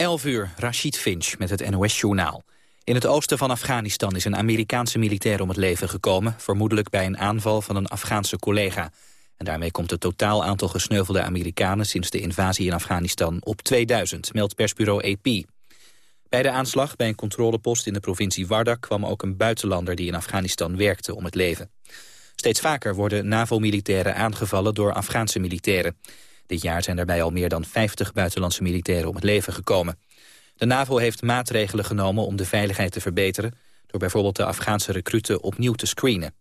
11 uur, Rashid Finch met het NOS-journaal. In het oosten van Afghanistan is een Amerikaanse militair om het leven gekomen... vermoedelijk bij een aanval van een Afghaanse collega. En daarmee komt het totaal aantal gesneuvelde Amerikanen... sinds de invasie in Afghanistan op 2000, meldt persbureau AP. Bij de aanslag bij een controlepost in de provincie Wardak... kwam ook een buitenlander die in Afghanistan werkte om het leven. Steeds vaker worden NAVO-militairen aangevallen door Afghaanse militairen. Dit jaar zijn daarbij al meer dan 50 buitenlandse militairen om het leven gekomen. De NAVO heeft maatregelen genomen om de veiligheid te verbeteren... door bijvoorbeeld de Afghaanse recruten opnieuw te screenen.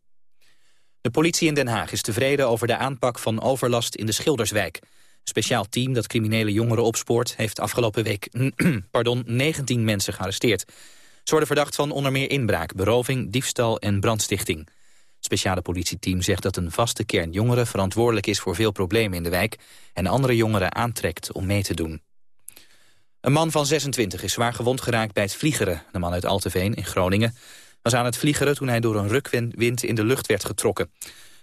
De politie in Den Haag is tevreden over de aanpak van overlast in de Schilderswijk. Een speciaal team dat criminele jongeren opspoort... heeft afgelopen week pardon, 19 mensen gearresteerd. Ze worden verdacht van onder meer inbraak, beroving, diefstal en brandstichting. Speciale politieteam zegt dat een vaste kern jongeren... verantwoordelijk is voor veel problemen in de wijk... en andere jongeren aantrekt om mee te doen. Een man van 26 is zwaar gewond geraakt bij het vliegeren. De man uit Alteveen in Groningen was aan het vliegeren... toen hij door een rukwind in de lucht werd getrokken.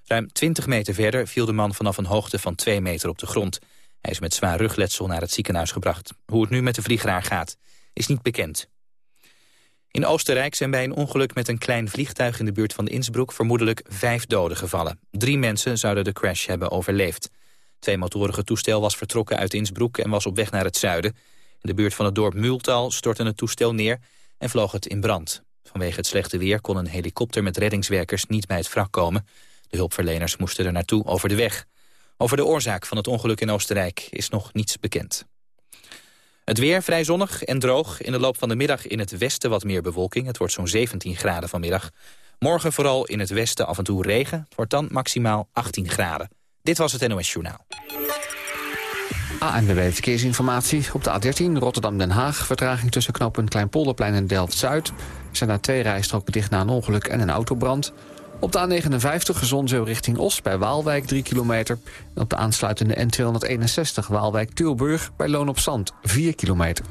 Ruim 20 meter verder viel de man vanaf een hoogte van 2 meter op de grond. Hij is met zwaar rugletsel naar het ziekenhuis gebracht. Hoe het nu met de vliegeraar gaat, is niet bekend. In Oostenrijk zijn bij een ongeluk met een klein vliegtuig in de buurt van Innsbruck vermoedelijk vijf doden gevallen. Drie mensen zouden de crash hebben overleefd. Twee motorige toestel was vertrokken uit Innsbruck en was op weg naar het zuiden. In de buurt van het dorp Multal stortte het toestel neer en vloog het in brand. Vanwege het slechte weer kon een helikopter met reddingswerkers niet bij het wrak komen. De hulpverleners moesten er naartoe over de weg. Over de oorzaak van het ongeluk in Oostenrijk is nog niets bekend. Het weer vrij zonnig en droog. In de loop van de middag in het westen wat meer bewolking. Het wordt zo'n 17 graden vanmiddag. Morgen vooral in het westen af en toe regen. Het wordt dan maximaal 18 graden. Dit was het NOS Journaal. ANWB Verkeersinformatie. Op de A13 Rotterdam-Den Haag. Vertraging tussen knooppunt Kleinpolderplein en Delft-Zuid. Zijn daar twee rijstroken dicht na een ongeluk en een autobrand. Op de A59 Gezonzeel richting Os bij Waalwijk 3 kilometer. En op de aansluitende N261 Waalwijk-Tilburg bij Loon op Zand 4 kilometer.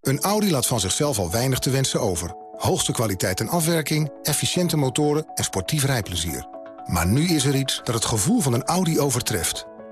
Een Audi laat van zichzelf al weinig te wensen over. Hoogste kwaliteit en afwerking, efficiënte motoren en sportief rijplezier. Maar nu is er iets dat het gevoel van een Audi overtreft.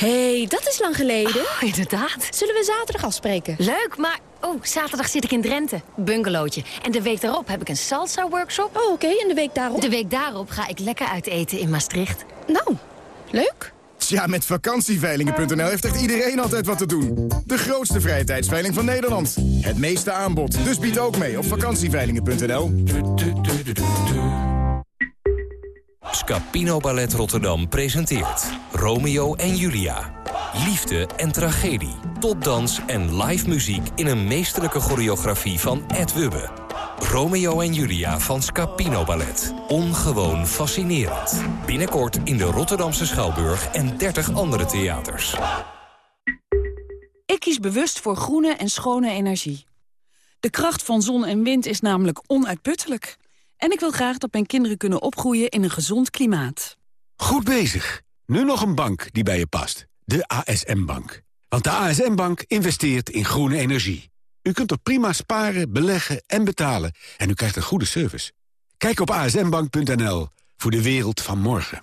hey, dat is lang geleden. Oh, inderdaad. Zullen we zaterdag afspreken? Leuk, maar... Oh, zaterdag zit ik in Drenthe. Bungalowtje. En de week daarop heb ik een salsa-workshop. Oh, oké. En de week daarop? De week daarop ga ik lekker uit eten in Maastricht. Nou, leuk. Tja, met vakantieveilingen.nl heeft echt iedereen altijd wat te doen. De grootste vrije tijdsveiling van Nederland. Het meeste aanbod. Dus bied ook mee op vakantieveilingen.nl. Scapino Ballet Rotterdam presenteert Romeo en Julia. Liefde en tragedie, topdans en live muziek in een meesterlijke choreografie van Ed Wubbe. Romeo en Julia van Scapino Ballet. Ongewoon fascinerend. Binnenkort in de Rotterdamse Schouwburg en 30 andere theaters. Ik kies bewust voor groene en schone energie. De kracht van zon en wind is namelijk onuitputtelijk. En ik wil graag dat mijn kinderen kunnen opgroeien in een gezond klimaat. Goed bezig. Nu nog een bank die bij je past. De ASM-bank. Want de ASM-bank investeert in groene energie. U kunt er prima sparen, beleggen en betalen. En u krijgt een goede service. Kijk op asmbank.nl voor de wereld van morgen.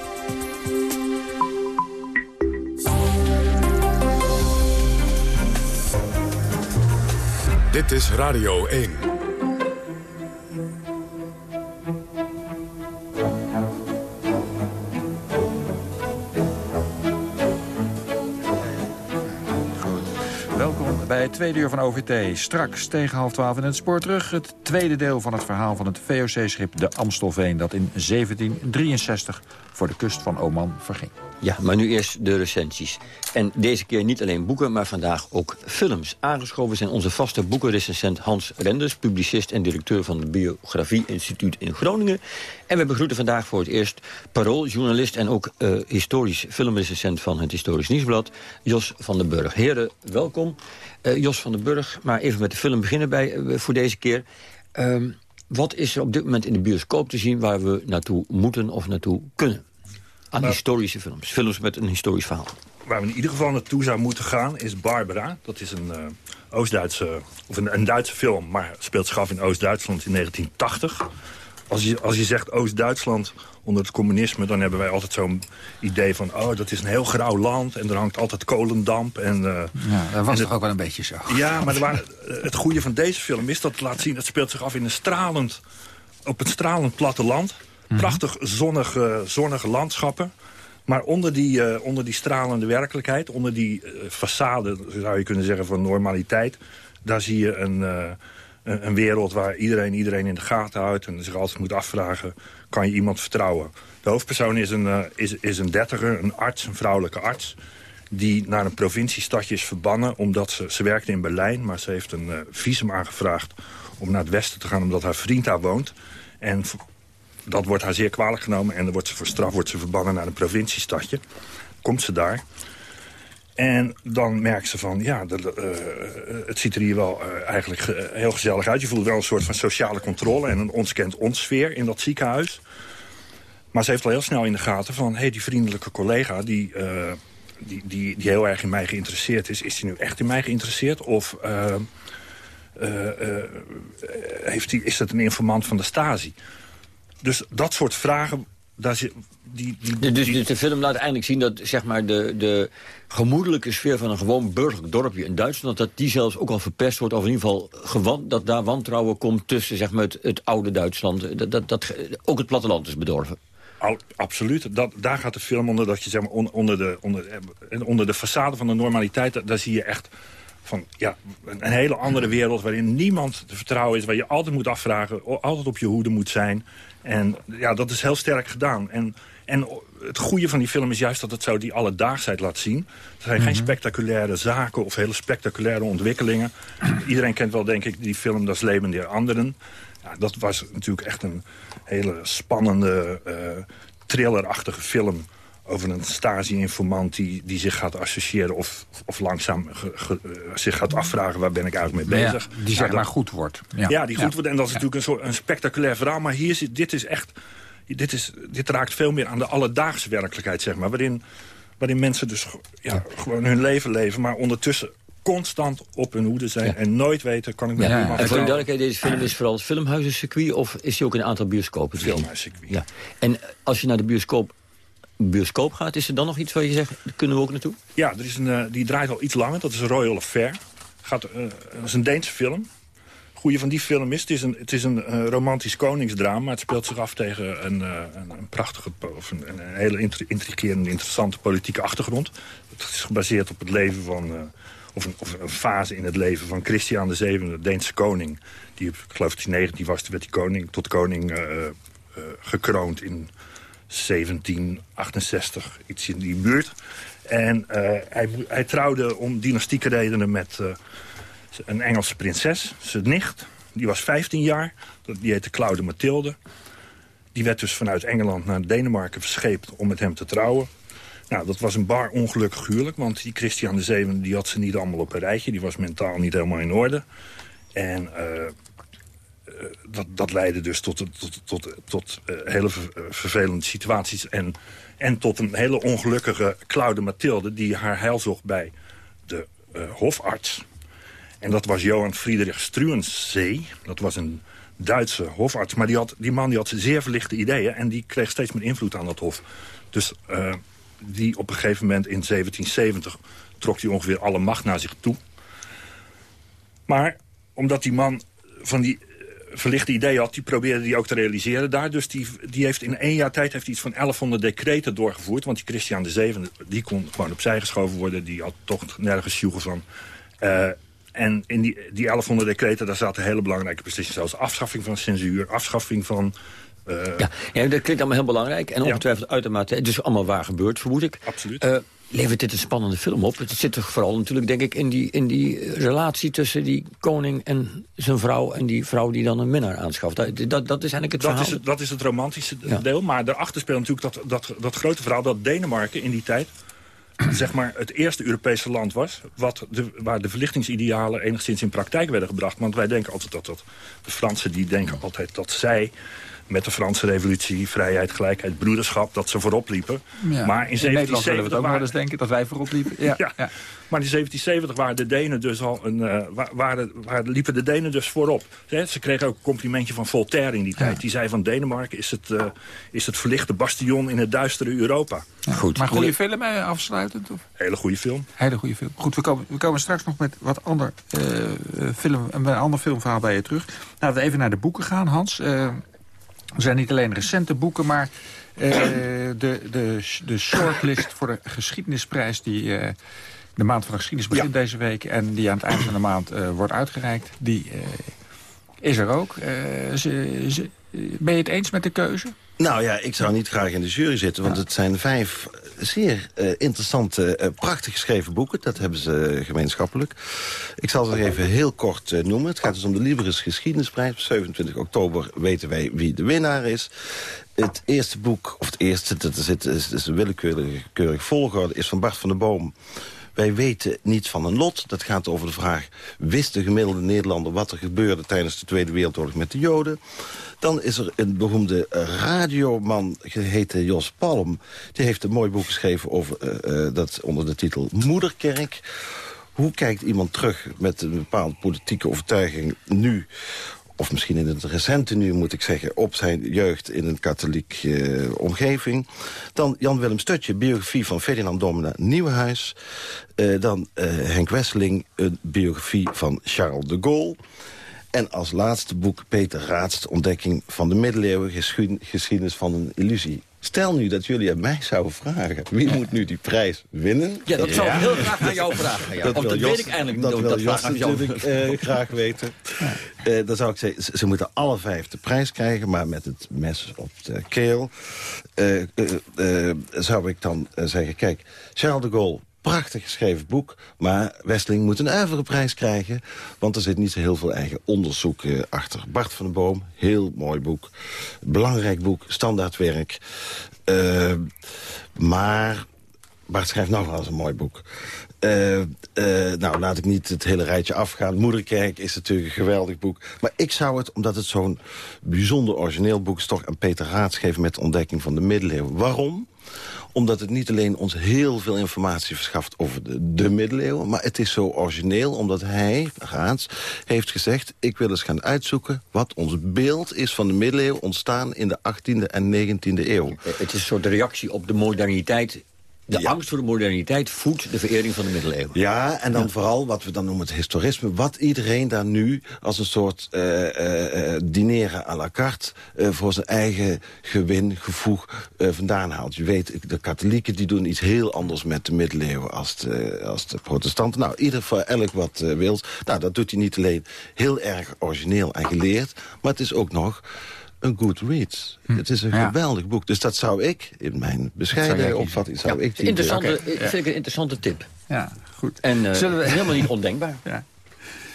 Dit is Radio 1. Welkom bij het tweede uur van OVT. Straks tegen half twaalf in het spoor terug. Het tweede deel van het verhaal van het VOC-schip de Amstelveen... dat in 1763 voor de kust van Oman verging. Ja, maar nu eerst de recensies. En deze keer niet alleen boeken, maar vandaag ook films. Aangeschoven zijn onze vaste boekenrecensent Hans Renders... publicist en directeur van het Biografie Instituut in Groningen. En we begroeten vandaag voor het eerst parooljournalist... en ook uh, historisch filmrecensent van het Historisch Nieuwsblad... Jos van den Burg. Heren, welkom. Uh, Jos van den Burg, maar even met de film beginnen bij, uh, voor deze keer... Um, wat is er op dit moment in de bioscoop te zien... waar we naartoe moeten of naartoe kunnen? Aan historische films. Films met een historisch verhaal. Waar we in ieder geval naartoe zou moeten gaan is Barbara. Dat is een uh, Oost-Duitse, of een, een, Duitse film, maar speelt zich af in Oost-Duitsland in 1980. Als je, als je zegt Oost-Duitsland onder het communisme... dan hebben wij altijd zo'n idee van... oh, dat is een heel grauw land en er hangt altijd kolendamp. En, uh, ja, dat was toch ook wel een beetje zo. Ja, maar er waren, het goede van deze film is dat het laat zien... het speelt zich af in een stralend, op een stralend platteland... Prachtig zonnige, zonnige landschappen. Maar onder die, uh, onder die stralende werkelijkheid, onder die uh, façade, zou je kunnen zeggen, van normaliteit... daar zie je een, uh, een wereld waar iedereen iedereen in de gaten houdt... en zich altijd moet afvragen, kan je iemand vertrouwen? De hoofdpersoon is een, is, is een dertiger, een arts, een vrouwelijke arts... die naar een provinciestadje is verbannen omdat ze... ze werkte in Berlijn, maar ze heeft een visum aangevraagd... om naar het westen te gaan omdat haar vriend daar woont... En dat wordt haar zeer kwalijk genomen. En dan wordt ze voor straf wordt ze verbannen naar een provinciestadje. Komt ze daar. En dan merkt ze van, ja, de, uh, het ziet er hier wel uh, eigenlijk ge heel gezellig uit. Je voelt wel een soort van sociale controle en een ons kent ons sfeer in dat ziekenhuis. Maar ze heeft al heel snel in de gaten van, hé, hey, die vriendelijke collega... Die, die, die, die heel erg in mij geïnteresseerd is, is die nu echt in mij geïnteresseerd? Of heeft die, is dat een informant van de Stasi? Dus dat soort vragen... Daar zit, die, die, die, dus, dus de film laat eigenlijk zien dat zeg maar, de, de gemoedelijke sfeer van een gewoon burgerlijk dorpje in Duitsland... dat die zelfs ook al verpest wordt, of in ieder geval gewand, dat daar wantrouwen komt tussen zeg maar, het, het oude Duitsland. Dat, dat, dat, ook het platteland is bedorven. absoluut. Dat, daar gaat de film onder, dat je zeg maar, onder, de, onder, onder de façade van de normaliteit... daar zie je echt van ja, een hele andere wereld waarin niemand te vertrouwen is... waar je altijd moet afvragen, altijd op je hoede moet zijn. En ja, dat is heel sterk gedaan. En, en het goede van die film is juist dat het zo die alledaagsheid laat zien. Er zijn geen mhm. spectaculaire zaken of hele spectaculaire ontwikkelingen. Iedereen kent wel, denk ik, die film Das Leben der Anderen. Ja, dat was natuurlijk echt een hele spannende, uh, thrillerachtige film over een stasi-informant die, die zich gaat associëren... of, of langzaam ge, uh, zich gaat afvragen waar ben ik eigenlijk mee bezig. Ja, die zeg ja, maar goed wordt. Ja, ja die goed wordt. En dat is natuurlijk een, soort, een spectaculair verhaal. Maar hier is, dit is echt... Dit, is, dit raakt veel meer aan de alledaagse werkelijkheid, zeg maar. Waarin, waarin mensen dus ja, gewoon hun leven leven... maar ondertussen constant op hun hoede zijn en nooit weten... kan ik met ja. En voor de duidelijkheid, deze film is vooral het filmhuizencircuit... of is hij ook in een aantal bioscopen? Filmhuizencircuit. Ja. En als je naar de bioscoop bioscoop gaat. Is er dan nog iets waar je zegt, kunnen we ook naartoe? Ja, er is een, uh, die draait al iets langer. Dat is Royal Affair. Gaat, uh, dat is een Deense film. goede van die film is, het is een, het is een uh, romantisch koningsdrama... het speelt zich af tegen een, een, prachtige, of een, hele intrigerende, interessante politieke achtergrond. Het is gebaseerd op het leven van... Of een, of, een, fase in het leven van Christian de Deense koning. Die, ik geloof dat hij 19 was, toen werd hij koning, tot koning gekroond in 1768, iets in die buurt. En uh, hij, hij, trouwde om dynastieke redenen met uh, een Engelse prinses, zijn nicht. Die was 15 jaar, die heette Claude Mathilde. Die werd dus vanuit Engeland naar Denemarken verscheept om met hem te trouwen. Nou, dat was een bar ongelukkig huwelijk, want die Christian VII die had ze niet allemaal op een rijtje. Die was mentaal niet helemaal in orde. En eh, dat, dat leidde dus tot, tot, tot, tot uh, hele eh, vervelende situaties. En, en tot een hele ongelukkige Claude Mathilde... die haar heil zocht bij de hofarts. En dat was Johan Friedrich Struensee. Dat was een Duitse hofarts. Maar die, had, die man die had zeer verlichte ideeën... en die kreeg steeds meer invloed aan dat hof. Dus die op een gegeven moment in 1770... trok hij ongeveer alle macht naar zich toe. Maar omdat die man van die verlichte idee had, die probeerde die ook te realiseren daar. Dus die, die heeft in één jaar tijd heeft iets van 1100 decreten doorgevoerd. Want die Christian VII, die kon gewoon opzij geschoven worden. Die had toch nergens sjoegen van. Uh, En in die, die 1100 decreten, daar zaten hele belangrijke beslissingen... zoals afschaffing van censuur, afschaffing van... Uh, ja, ja, dat klinkt allemaal heel belangrijk. En ongetwijfeld ja. uitermate... Het is allemaal waar gebeurd, vermoed ik. Absoluut. Uh, levert dit een spannende film op? Het zit er vooral natuurlijk, denk ik, in die, in die relatie... tussen die koning en zijn vrouw... en die vrouw die dan een minnaar aanschaft. Dat, dat, dat is eigenlijk het dat verhaal. Is het, dat is het romantische ja. deel. Maar daarachter speelt natuurlijk dat, dat, dat grote verhaal... dat Denemarken in die tijd zeg maar, het eerste Europese land was... Wat de, waar de verlichtingsidealen enigszins in praktijk werden gebracht. Want wij denken altijd dat, dat de Fransen die denken altijd dat zij met de Franse revolutie, vrijheid, gelijkheid, broederschap... dat ze voorop liepen. Ja. Maar in, in Nederland zullen we het ook waren... wel eens denken dat wij voorop liepen. Ja, ja. ja. Maar in 1770 waren de Denen dus al een, uh, waren, waren, liepen de Denen dus voorop. Ze kregen ook een complimentje van Voltaire in die tijd. Die zei van Denemarken is het, uh, is het verlichte bastion in het duistere Europa. Goed. Maar goede film uh, afsluitend? Of? Hele goede film. Hele goede film. Goed, we komen, we komen straks nog met wat ander, film, een ander filmverhaal bij je terug. Laten we even naar de boeken gaan, Hans. Er zijn niet alleen recente boeken, maar de, de, de shortlist voor de geschiedenisprijs... die de maand van de geschiedenis begint ja. deze week... en die aan het eind van de maand uh, wordt uitgereikt, die is er ook. Ze, ze, ben je het eens met de keuze? Nou ja, ik zou niet graag in de jury zitten... want ja. het zijn vijf zeer interessante, prachtig geschreven boeken. Dat hebben ze gemeenschappelijk. Ik zal ze even heel kort noemen. Het gaat dus om de Liberis Geschiedenisprijs. Op 27 oktober weten wij wie de winnaar is. Het eerste boek, of het eerste, dat is, het, is, is een willekeurig volgorde... is van Bart van der Boom... Wij weten niets van een lot. Dat gaat over de vraag, wist de gemiddelde Nederlander... wat er gebeurde tijdens de Tweede Wereldoorlog met de Joden? Dan is er een beroemde radioman geheten Jos Palm. Die heeft een mooi boek geschreven over uh, uh, dat onder de titel Moederkerk. Hoe kijkt iemand terug met een bepaalde politieke overtuiging nu of misschien in het recente nu moet ik zeggen... op zijn jeugd in een katholiek uh, omgeving. Dan Jan-Willem Stutje, biografie van Ferdinand Domina Nieuwenhuis. Uh, dan uh, Henk Wesseling, een biografie van Charles de Gaulle. En als laatste boek Peter Raadst, ontdekking van de middeleeuwen... geschiedenis van een illusie. Stel nu dat jullie aan mij zouden vragen... wie moet nu die prijs winnen? Ja, dat zou ik heel graag aan jou vragen. Ja. Dat, of dat Jos, weet ik eigenlijk niet. Dat wil dat Jos natuurlijk uh, graag weten. Ja. Uh, dan zou ik zeggen, ze, ze moeten alle vijf de prijs krijgen... maar met het mes op de keel. Uh, zou ik dan zeggen, kijk, Charles de Gaulle prachtig geschreven boek. Maar Westling moet een ijveren prijs krijgen. Want er zit niet zo heel veel eigen onderzoek uh, achter. Bart van den Boom, heel mooi boek. Belangrijk boek, standaardwerk. Uh, maar Bart schrijft nog wel eens een mooi boek. Uh, nou, laat ik niet het hele rijtje afgaan. Moederkerk is natuurlijk een geweldig boek. Maar ik zou het, omdat het zo'n bijzonder origineel boek is... toch aan Peter Raats geven met de ontdekking van de middeleeuwen. Waarom? Omdat het niet alleen ons heel veel informatie verschaft over de, de middeleeuwen... maar het is zo origineel omdat hij, Raats, heeft gezegd... ik wil eens gaan uitzoeken wat ons beeld is van de middeleeuwen... ontstaan in de 18e en 19e eeuw. Het is een soort reactie op de moderniteit de ja. angst voor de moderniteit voedt de verering van de middeleeuwen. Ja, en dan ja. vooral wat we dan noemen het historisme. Wat iedereen daar nu als een soort uh, uh, dineren à la carte... Uh, voor zijn eigen gewin, gevoeg vandaan haalt. Je weet, de katholieken die doen iets heel anders met de middeleeuwen... als de, als de protestanten. Nou, ieder voor elk wat wil. Nou, dat doet hij niet alleen heel erg origineel en geleerd... maar het is ook nog een good read. Hm. Het is een ja. geweldig boek. Dus dat zou ik, in mijn bescheiden opvatting... Zou ja, ik die interessante, okay. vind ik een interessante tip. Ja, goed. En uh, we... helemaal niet ondenkbaar. Ja.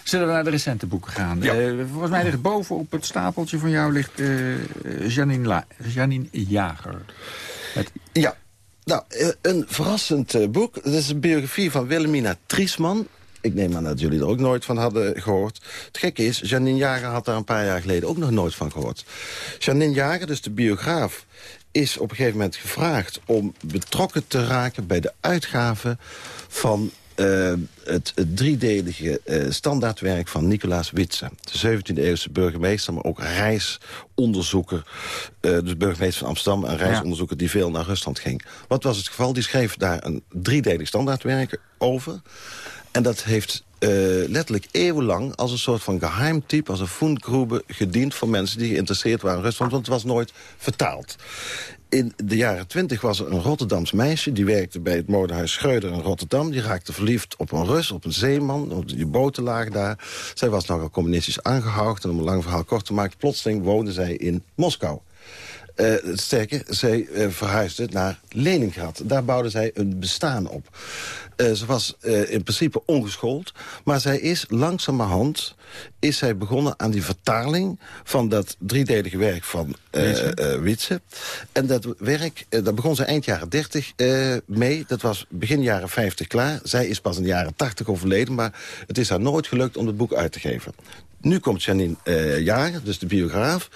Zullen we naar de recente boeken gaan? Ja. Uh, volgens mij ligt boven op het stapeltje van jou ligt uh, Janine, La Janine Jager. Met... Ja, nou, een verrassend boek. Het is een biografie van Wilhelmina Triesman ik neem aan dat jullie er ook nooit van hadden gehoord. Het gekke is, Janine Jager had daar een paar jaar geleden ook nog nooit van gehoord. Janine Jager, dus de biograaf, is op een gegeven moment gevraagd... om betrokken te raken bij de uitgave van uh, het, het, driedelige uh, standaardwerk van Nicolaas Witse. De 17e-eeuwse burgemeester, maar ook reisonderzoeker. Uh, dus burgemeester van Amsterdam, een reisonderzoeker die veel naar Rusland ging. Wat was het geval? Die schreef daar een driedelig standaardwerk over... En dat heeft uh, letterlijk eeuwenlang als een soort van geheimtype... als een fundgrube gediend voor mensen die geïnteresseerd waren in Rusland... want het was nooit vertaald. in de jaren twintig was er een Rotterdams meisje... die werkte bij het modehuis Schreuder in Rotterdam. Die raakte verliefd op een Rus, op een zeeman. Die boten lagen daar. Zij was nogal communistisch aangehouden. En om een lang verhaal kort te maken... plotseling woonde zij in Moskou. Uh, sterker, zij uh, verhuisde naar Leningrad. Daar bouwde zij een bestaan op. Uh, ze was in principe ongeschoold, maar zij is langzamerhand is zij begonnen aan die vertaling van dat driedelige werk van Witse. En dat werk, daar begon ze eind jaren 30 mee. Dat was begin jaren 50 klaar. Zij is pas in de jaren 80 overleden, maar het is haar nooit gelukt om het boek uit te geven. Nu komt Janine uh, Jager, dus de biograaf.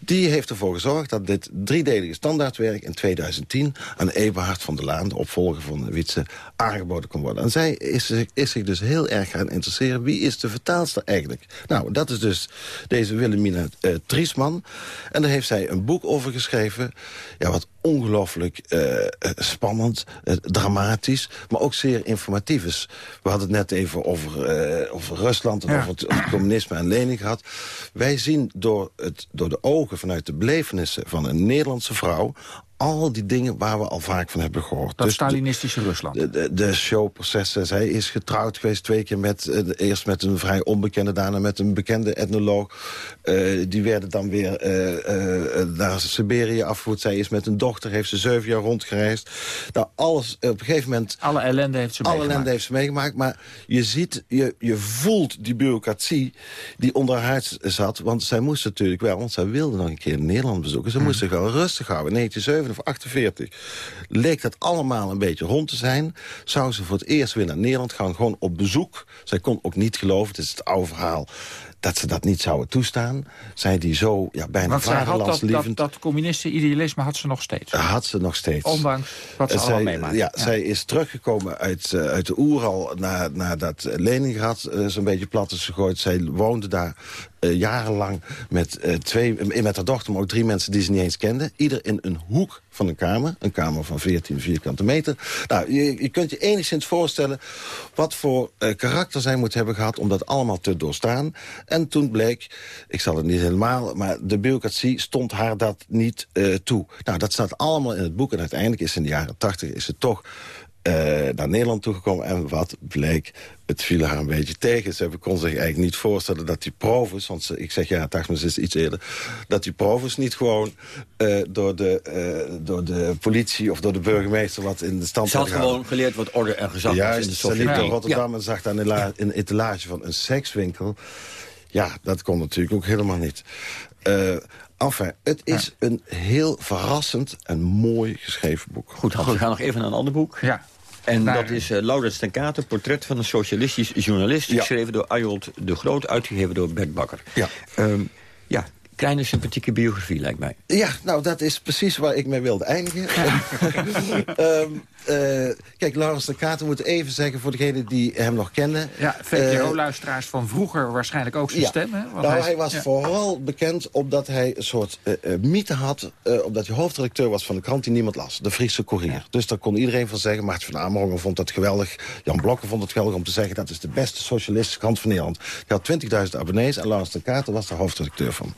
Die heeft ervoor gezorgd dat dit driedelige standaardwerk... in 2010 aan Eberhard van der Laan, de opvolger van Witse... aangeboden kon worden. En zij is, is zich dus heel erg gaan interesseren... wie is de vertaalster eigenlijk? Nou, dat is dus deze Wilhelmina uh, Triesman. En daar heeft zij een boek over geschreven... Ja, wat ongelooflijk uh, spannend, uh, dramatisch, maar ook zeer informatief is. We hadden het net even over, uh, over Rusland en over het, het, communisme en Lenin gehad. Wij zien door, het, door de ogen vanuit de belevenissen van een Nederlandse vrouw al die dingen waar we al vaak van hebben gehoord. Dat dus Stalinistische Rusland. De, de, de, showprocessen. Zij is getrouwd geweest twee keer met... Uh, eerst met een vrij onbekende, daarna met een bekende etnoloog. Uh, die werden dan weer uh, naar Siberië afgevoerd. Zij is met een dochter, heeft ze zeven jaar rondgereisd. Nou, alles, op een gegeven moment... Alle ellende heeft ze alle meegemaakt. ellende heeft ze meegemaakt. Maar je ziet, je, je voelt die bureaucratie die onder haar zat. Want zij moest natuurlijk wel, want zij wilde nog een keer Nederland bezoeken. Ze moest zich wel rustig houden. In 1947 of 48 leek dat allemaal een beetje rond te zijn. Zou ze voor het eerst weer naar Nederland gaan, gewoon op bezoek. Zij kon ook niet geloven, het is het oude verhaal dat ze dat niet zouden toestaan. Zij die zo ja, bijna vaderlandslievend... Dat, dat, communistische idealisme had ze nog steeds. Had ze nog steeds. Ondanks wat ze zij, allemaal meemaakt. Ja, ja, zij is teruggekomen uit, uh, uit de Oeral na, nadat Leningrad uh, zo'n beetje plat is gegooid. Zij woonde daar uh, jarenlang met, twee, met haar dochter, maar ook drie mensen die ze niet eens kenden. Ieder in een hoek van een kamer. Een kamer van 14 vierkante meter. Nou, je, je kunt je enigszins voorstellen wat voor karakter zij moet hebben gehad om dat allemaal te doorstaan. En toen bleek, ik zal het niet helemaal... maar de bureaucratie stond haar dat niet uh, toe. Nou, dat staat allemaal in het boek. En uiteindelijk is in de jaren tachtig is het toch uh, naar Nederland toegekomen. En wat bleek, het viel haar een beetje tegen. Ze kon zich eigenlijk niet voorstellen dat die provos... want ze, ik zeg ja, tachtig is iets eerder... dat die provos niet gewoon uh, door, de, uh, door de politie of door de burgemeester... wat in de stand Ze had gewoon geleerd wat orde en gezag Juist, was in de Sovjet. Ze liep door Rotterdam en zag dan in een etalage van een sekswinkel... Ja, dat kon natuurlijk ook helemaal niet. Uh, enfin, het is ja. een heel verrassend en mooi geschreven boek. Goed, Hans, we gaan nog even naar een ander boek. Ja. En dat is uh, Laurens ten portret van een socialistisch journalist... Ja. geschreven door Ayold de Groot, uitgegeven door Bert Bakker. Ja. Um, ja, kleine sympathieke biografie, lijkt mij. Ja, nou, dat is precies waar ik mee wilde eindigen. um, uh, kijk, Laurens de Kater moet even zeggen voor degenen die hem nog kennen. Ja, VPRO-luisteraars uh, van vroeger waarschijnlijk ook zijn ja. stem. Hè? Want nou, hij, hij was ja. vooral bekend omdat hij een soort uh, mythe had... omdat hij hoofdredacteur was van de krant die niemand las. De Friese Courier. Ja. Dus daar kon iedereen van zeggen. Maarten van Amerongen vond dat geweldig. Jan Blokker vond het geweldig om te zeggen... dat is de beste socialistische krant van Nederland. Hij had 20.000 abonnees en Laurens de Kater was daar hoofdredacteur van.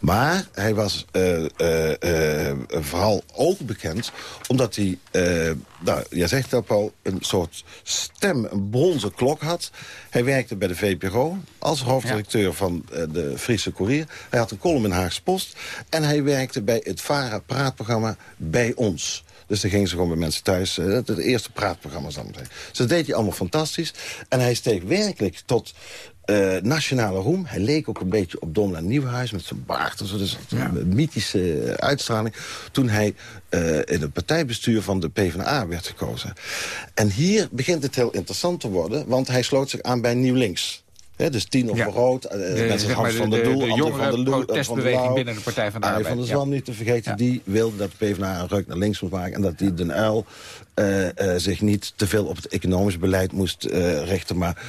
Maar hij was vooral ook bekend omdat hij... nou, jij zegt dat al, een soort stem, een bronzen klok had. Hij werkte bij de VPRO als hoofdredacteur ja. van de Friese Courier. Hij had een column in Haagse Post. En hij werkte bij het VARA-praatprogramma Bij Ons. Dus dan gingen ze gewoon bij mensen thuis. Het, eerste praatprogramma, zal ik maar zeggen. Dus dat deed hij allemaal fantastisch. En hij steeg werkelijk tot uh, nationale roem. Hij leek ook een beetje op Domela Nieuwenhuis met zijn baard. Zo, dus ja. een mythische uitstraling. Toen hij uh, in het partijbestuur van de PvdA werd gekozen. En hier begint het heel interessant te worden. Want hij sloot zich aan bij Nieuw Links. He, dus tien of ja. rood, uh, de, met zijn Hans de, van der Doel, de, de van Loel, protestbeweging van binnen de Partij van de Arbeid. Van der Zwan ja. niet te vergeten, ja. die wilde dat de PvdA een ruk naar links moest maken... en dat die Den Uil uh, uh, zich niet te veel op het economisch beleid moest richten... maar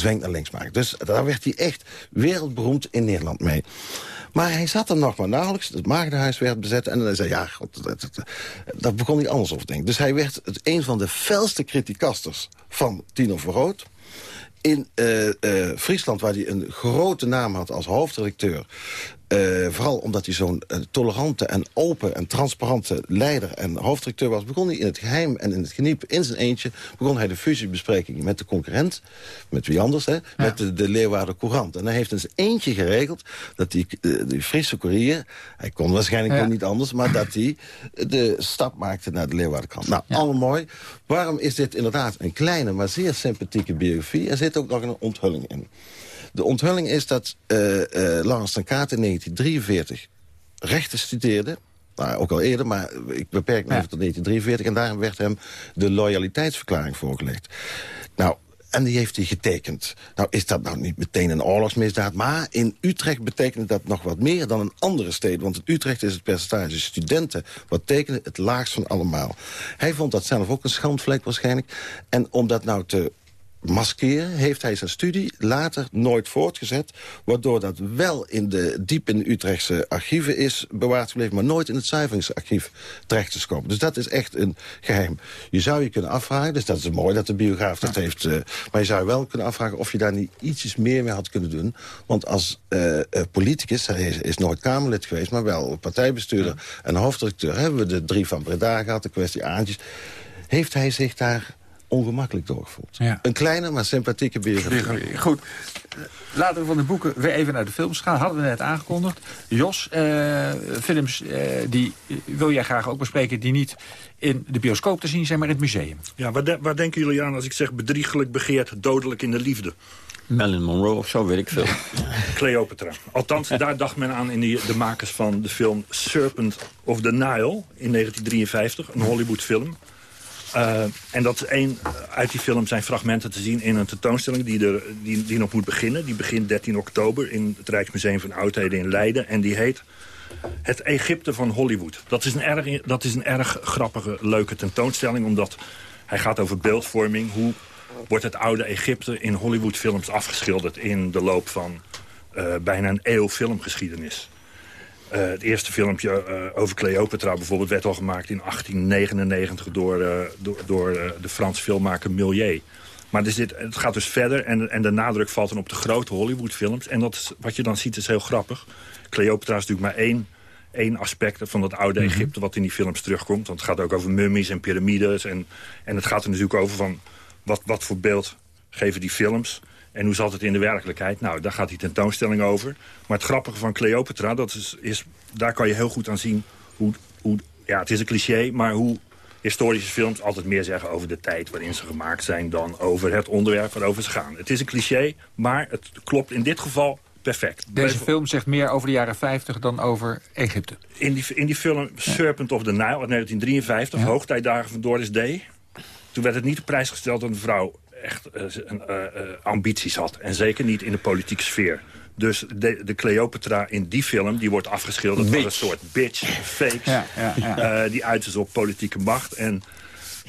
een naar links maken. Dus daar werd hij echt wereldberoemd in Nederland mee. Maar hij zat er nog maar nauwelijks. Het Maagdenhuis werd bezet. En hij zei, ja, dat, dat, dat, begon hij anders over denken. Dus hij werd het, een van de felste criticasters van Tino Verrood. In uh, Friesland, waar hij een grote naam had als hoofdredacteur... eh, vooral omdat hij zo'n eh, tolerante en open en transparante leider en hoofddirecteur was... begon hij in het geheim en in het geniep, in zijn eentje... begon hij de fusiebesprekingen met de concurrent, met wie anders, hè, met de, de Leeuwarden Courant. En hij heeft in zijn eentje geregeld dat die, uh, die Friese courier... hij kon waarschijnlijk Ja. niet anders... maar dat hij de stap maakte naar de Leeuwarden Krant. Nou, allemaal mooi. Waarom is dit inderdaad een kleine, maar zeer sympathieke biografie? Er zit ook nog een onthulling in. De onthulling is dat eh eh Laurens ten Kaat in 1943 rechten studeerde. Nou, ook al eerder, maar ik beperk me even tot 1943. En daarom werd hem de loyaliteitsverklaring voorgelegd. Nou, en die heeft hij getekend. Nou, is dat nou niet meteen een oorlogsmisdaad? Maar in Utrecht betekent dat nog wat meer dan een andere steden. Want in Utrecht is het percentage studenten wat tekenen het laagst van allemaal. Hij vond dat zelf ook een schandvlek waarschijnlijk. En om dat nou te maskeren heeft hij zijn studie later nooit voortgezet... waardoor dat wel in de, diep in Utrechtse archieven is bewaard gebleven... maar nooit in het zuiveringsarchief terecht is gekomen. Dus dat is echt een geheim. Je zou je kunnen afvragen, dus dat is mooi dat de biograaf dat heeft... eh, maar je zou je wel kunnen afvragen of je daar niet ietsjes meer mee had kunnen doen. Want als eh, eh, politicus, hij is, is nooit Kamerlid geweest... maar wel partijbestuurder en hoofddirecteur... hebben we de drie van Breda gehad, de kwestie Aantjes... heeft hij zich daar ongemakkelijk doorgevoeld. Een kleine, maar sympathieke biografie. Goed. Laten we van de boeken weer even naar de films gaan. Hadden we net aangekondigd. Jos, eh, films eh, die wil jij graag ook bespreken... die niet in de bioscoop te zien zijn, maar in het museum. Ja, waar, de- waar denken jullie aan als ik zeg bedriegelijk begeerd, dodelijk in de liefde? Marilyn Monroe of zo, weet ik veel. Cleopatra. Althans, daar dacht men aan in die, de makers van de film Serpent of the Nile in 1953, een Hollywood-film. Eh, en dat één, uit die film zijn fragmenten te zien in een tentoonstelling die, er, die, die nog moet beginnen. Die begint 13 oktober in het Rijksmuseum van Oudheden in Leiden. En die heet Het Egypte van Hollywood. Dat is een erg, dat is een erg grappige, leuke tentoonstelling. Omdat hij gaat over beeldvorming. Hoe wordt het oude Egypte in Hollywoodfilms afgeschilderd... in de loop van eh, bijna een eeuw filmgeschiedenis. Eh, het eerste filmpje eh, over Cleopatra bijvoorbeeld werd al gemaakt in 1899 door, eh, door, door eh, de Franse filmmaker Milieu. Maar er zit, het gaat dus verder en, en de nadruk valt dan op de grote Hollywoodfilms. En dat is, wat je dan ziet is heel grappig. Cleopatra is natuurlijk maar één, één aspect van dat oude Egypte wat in die films terugkomt. Want het gaat ook over mummies en piramides. En, en het gaat er natuurlijk over van wat, wat voor beeld geven die films... En hoe zat het in de werkelijkheid? Nou, daar gaat die tentoonstelling over. Maar het grappige van Cleopatra, dat is, is, daar kan je heel goed aan zien hoe, hoe... Ja, het is een cliché, maar hoe historische films altijd meer zeggen over de tijd waarin ze gemaakt zijn... dan over het onderwerp waarover ze gaan. Het is een cliché, maar het klopt in dit geval perfect. Deze film zegt meer over de jaren 50 dan over Egypte. In die, in die film Serpent of the Nile uit 1953, hoogtijdagen van Doris Day... toen werd het niet op prijs gesteld dat een vrouw echt eh, een, eh, eh, ambities had. En zeker niet in de politieke sfeer. Dus de, de Cleopatra in die film, die wordt afgeschilderd als een soort bitch, fake. Ja, ja, ja. eh, die uit is op politieke macht. En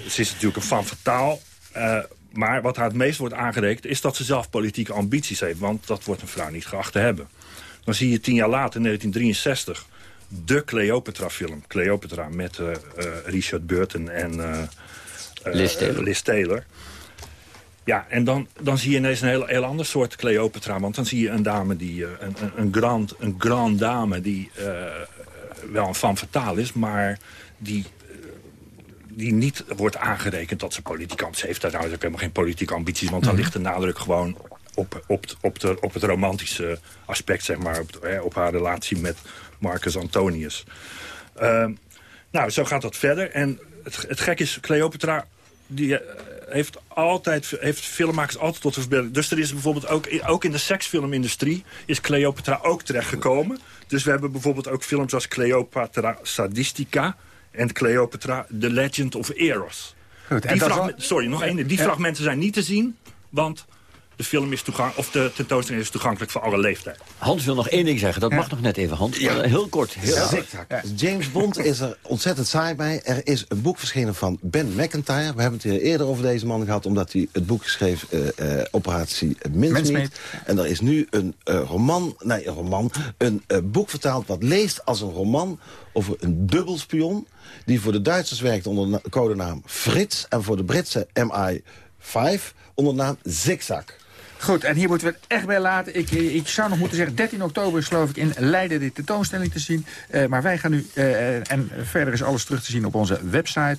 ze is natuurlijk een fan fataal. eh, maar wat haar het meest wordt aangerekend... is dat ze zelf politieke ambities heeft. Want dat wordt een vrouw niet geacht te hebben. Dan zie je tien jaar later, in 1963... de Cleopatra-film. Cleopatra met eh, eh, Richard Burton en Liz Taylor. Liz Taylor. Ja, en dan, dan zie je ineens een heel, heel ander soort Cleopatra. Want dan zie je een dame, die, eh, een, een, een, grand, een grand dame... die eh, wel een fan fatale is, maar die, eh, die niet wordt aangerekend dat ze politieke ambities heeft. Daar ook helemaal geen politieke ambities... want dan ligt de nadruk gewoon op, op, op, de, op het romantische aspect, zeg maar... op, hè, op haar relatie met Marcus Antonius. Ehm, nou, zo gaat dat verder. En het, het gek is, Cleopatra die heeft altijd heeft filmmakers altijd tot de verbeelding. Dus er is bijvoorbeeld ook, ook in de seksfilmindustrie is Cleopatra ook terechtgekomen. Dus we hebben bijvoorbeeld ook films als Cleopatra Sadistica en Cleopatra The Legend of Eros. Goed, die sorry, nog één. Die fragmenten zijn niet te zien, want de film is toegankelijk, of de tentoonstelling is toegankelijk voor alle leeftijden. Hans wil nog één ding zeggen. Dat mag nog net even, Hans. Maar Heel kort. Heel Ja. kort. James Bond is er ontzettend saai bij. Er is een boek verschenen van Ben McIntyre. We hebben het hier eerder over deze man gehad... omdat hij het boek schreef eh, eh, Operatie Mincemeat. En er is nu een eh, roman, nee, een roman... een eh, boek vertaald wat leest als een roman over een dubbelspion... die voor de Duitsers werkt onder de codenaam Frits... en voor de Britse MI5 onder de naam Zigzag. Goed, en hier moeten we het echt bij laten. Ik, ik zou nog moeten zeggen, 13 oktober is geloof ik in Leiden de tentoonstelling te zien. Uh, maar wij gaan nu, uh, en verder is alles terug te zien op onze website.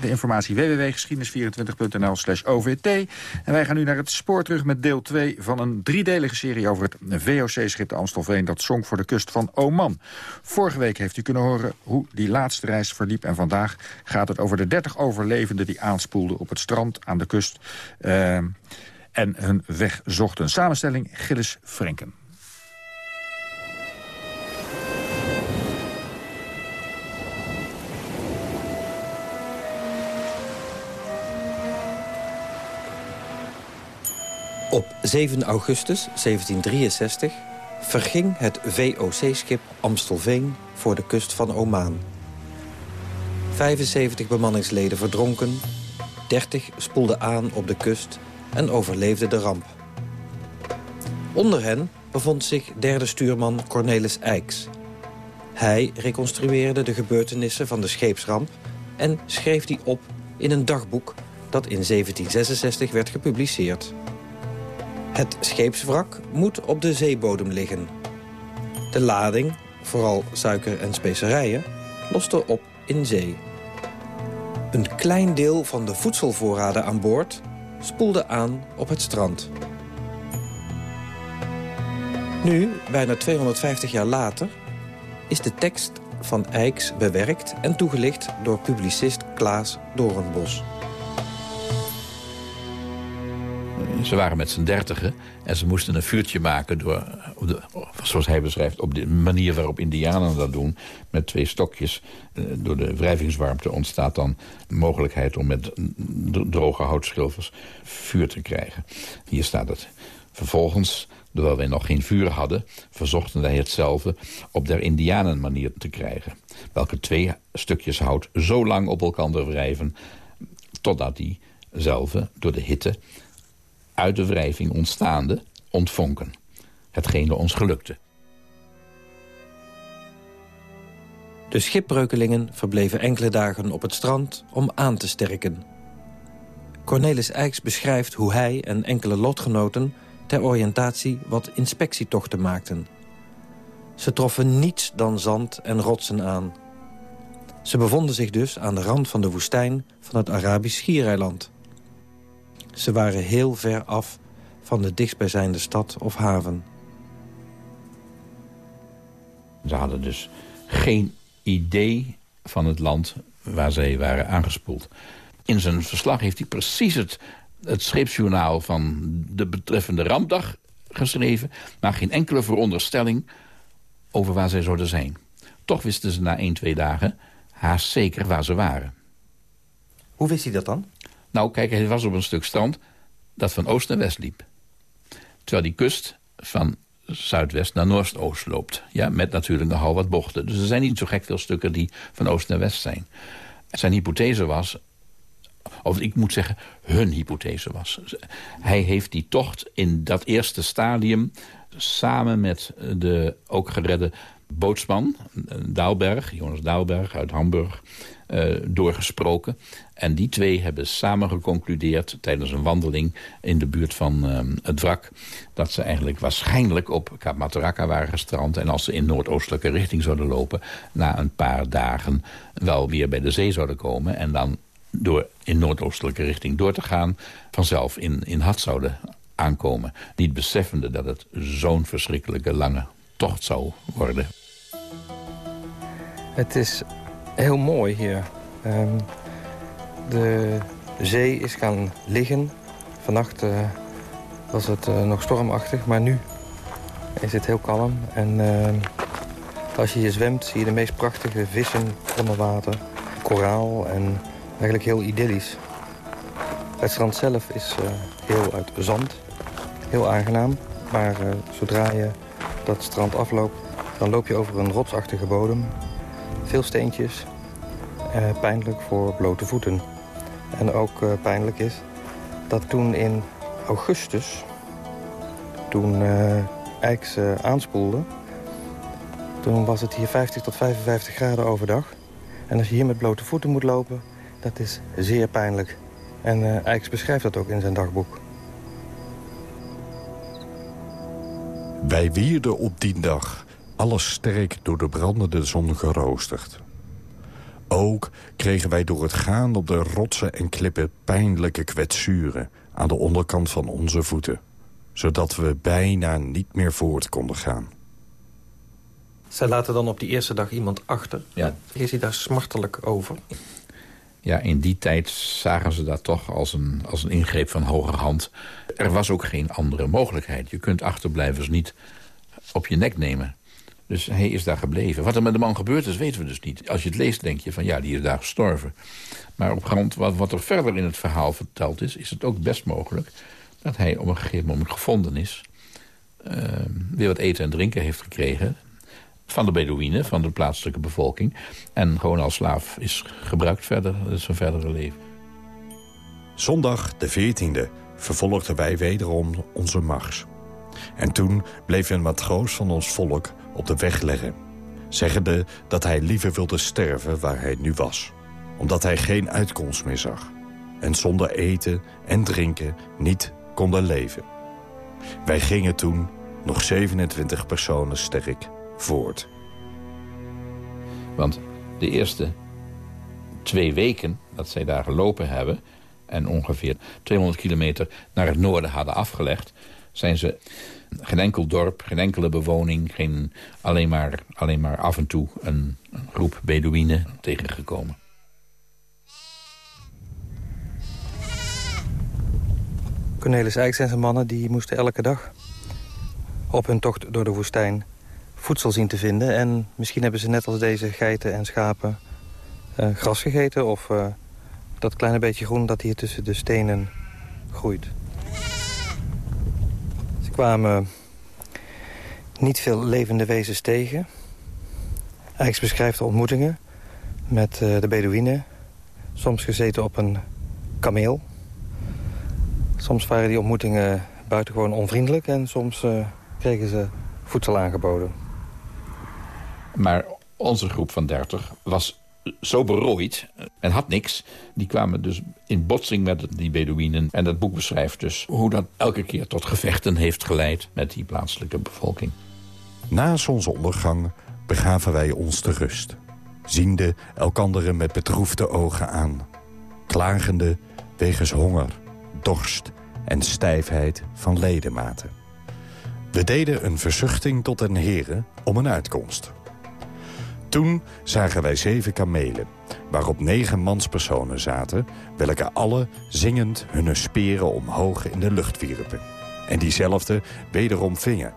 De informatie www.geschiedenis24.nl slash OVT. En wij gaan nu naar het spoor terug met deel 2 van een driedelige serie over het VOC-schip de Amstelveen. Dat zonk voor de kust van Oman. Vorige week heeft u kunnen horen hoe die laatste reis verliep. En vandaag gaat het over de 30 overlevenden die aanspoelden op het strand aan de kust en hun weg zochten. Samenstelling Gilles Frenken. Op 7 augustus 1763 verging het VOC-schip Amstelveen voor de kust van Oman. 75 bemanningsleden verdronken, 30 spoelden aan op de kust en overleefde de ramp. Onder hen bevond zich derde stuurman Cornelis Eyks. Hij reconstrueerde de gebeurtenissen van de scheepsramp... en schreef die op in een dagboek dat in 1766 werd gepubliceerd. Het scheepswrak moet op de zeebodem liggen. De lading, vooral suiker en specerijen, loste op in zee. Een klein deel van de voedselvoorraden aan boord spoelde aan op het strand. Nu, bijna 250 jaar later, is de tekst van Eyks bewerkt en toegelicht door publicist Klaas Doornbos. Ze waren met z'n dertigen en ze moesten een vuurtje maken... door, zoals hij beschrijft, op de manier waarop indianen dat doen... met twee stokjes. Eh, door de wrijvingswarmte ontstaat dan de mogelijkheid... om met droge houtschilfers vuur te krijgen. Hier staat het. Vervolgens, terwijl wij nog geen vuur hadden... verzochten wij hetzelfde op der indianen manier te krijgen. Welke twee stukjes hout zo lang op elkaar wrijven... totdat die zelf door de hitte uit de wrijving ontstaande ontvonken. Hetgene ons gelukte. De schipbreukelingen verbleven enkele dagen op het strand om aan te sterken. Cornelis Eyks beschrijft hoe hij en enkele lotgenoten... ter oriëntatie wat inspectietochten maakten. Ze troffen niets dan zand en rotsen aan. Ze bevonden zich dus aan de rand van de woestijn van het Arabisch Schiereiland. Ze waren heel ver af van de dichtstbijzijnde stad of haven. Ze hadden dus geen idee van het land waar zij waren aangespoeld. In zijn verslag heeft hij precies het, het scheepsjournaal van de betreffende rampdag geschreven... maar geen enkele veronderstelling over waar zij zouden zijn. Toch wisten ze na één, twee dagen haast zeker waar ze waren. Hoe wist hij dat dan? Nou, kijk, hij was op een stuk strand dat van oost naar west liep. Terwijl die kust van zuidwest naar noordoost loopt. Ja, met natuurlijk nogal wat bochten. Dus er zijn niet zo gek veel stukken die van oost naar west zijn. Zijn hypothese was, of ik moet zeggen, hun hypothese was. Hij heeft die tocht in dat eerste stadium samen met de ook geredde bootsman, Daalberg, Jonas Daalberg uit Hamburg, uh, doorgesproken. En die twee hebben samen geconcludeerd tijdens een wandeling in de buurt van uh, het wrak... dat ze eigenlijk waarschijnlijk op Kaap Mataraka waren gestrand... en als ze in noordoostelijke richting zouden lopen... na een paar dagen wel weer bij de zee zouden komen... en dan door in noordoostelijke richting door te gaan... vanzelf in, in Had zouden aankomen. Niet beseffende dat het zo'n verschrikkelijke lange tocht zou worden. Het is heel mooi hier. Um, de zee is gaan liggen. Vannacht uh, was het uh, nog stormachtig, maar nu is het heel kalm. En uh, als je hier zwemt, zie je de meest prachtige vissen onder water. Koraal en eigenlijk heel idyllisch. Het strand zelf is uh, heel uit zand. Heel aangenaam. Maar zodra je dat strand afloopt, dan loop je over een rotsachtige bodem. Veel steentjes. Uh, pijnlijk voor blote voeten. En ook uh, pijnlijk is dat toen in augustus... toen IJks aanspoelde... toen was het hier 50 tot 55 graden overdag. En als je hier met blote voeten moet lopen, dat is zeer pijnlijk. En Eiks beschrijft dat ook in zijn dagboek. Wij wierden op die dag alles sterk door de brandende zon geroosterd. Ook kregen wij door het gaan op de rotsen en klippen pijnlijke kwetsuren aan de onderkant van onze voeten, zodat we bijna niet meer voort konden gaan. Zij laten dan op die eerste dag iemand achter. Ja. Is hij daar smartelijk over? Ja, in die tijd zagen ze dat toch als een, als een ingreep van hoger hand. Er was ook geen andere mogelijkheid. Je kunt achterblijvers niet op je nek nemen. Dus hij is daar gebleven. Wat er met de man gebeurd is, weten we dus niet. Als je het leest, denk je van ja, die is daar gestorven. Maar op grond wat, wat er verder in het verhaal verteld is... is het ook best mogelijk dat hij op een gegeven moment gevonden is... Uh, weer wat eten en drinken heeft gekregen van de Bedouinen, van de plaatselijke bevolking. En gewoon als slaaf is gebruikt verder, zijn verdere leven. Zondag de 14e vervolgden wij wederom onze mars. En toen bleef een matroos van ons volk op de weg leggen. Zeggende dat hij liever wilde sterven waar hij nu was. Omdat hij geen uitkomst meer zag. En zonder eten en drinken niet konden leven. Wij gingen toen, nog 27 personen sterk, voort. Want de eerste twee weken dat zij daar gelopen hebben... en ongeveer 200 kilometer naar het noorden hadden afgelegd... zijn ze geen enkel dorp, geen enkele bewoning... Geen, alleen, maar, alleen maar af en toe een, een groep Bedouinen tegengekomen. Cornelis Eijk en zijn mannen die moesten elke dag op hun tocht door de woestijn voedsel zien te vinden. En misschien hebben ze net als deze geiten en schapen uh, gras gegeten... of uh, dat kleine beetje groen dat hier tussen de stenen groeit. Ze kwamen niet veel levende wezens tegen. Eiks beschrijft de ontmoetingen met uh, de Bedouinen. Soms gezeten op een kameel. Soms waren die ontmoetingen buitengewoon onvriendelijk... en soms kregen ze voedsel aangeboden. Maar onze groep van 30 was zo berooid en had niks. Die kwamen dus in botsing met die Bedouinen. En dat boek beschrijft dus hoe dat elke keer tot gevechten heeft geleid... met die plaatselijke bevolking. Na zonsondergang begaven wij ons te rust. Ziende elkanderen met bedroefde ogen aan. Klagende wegens honger, dorst en stijfheid van ledematen. We deden een verzuchting tot den heren om een uitkomst. Toen zagen wij zeven kamelen, waarop negen manspersonen zaten... welke alle zingend hun speren omhoog in de lucht wierpen. En diezelfde wederom vingen.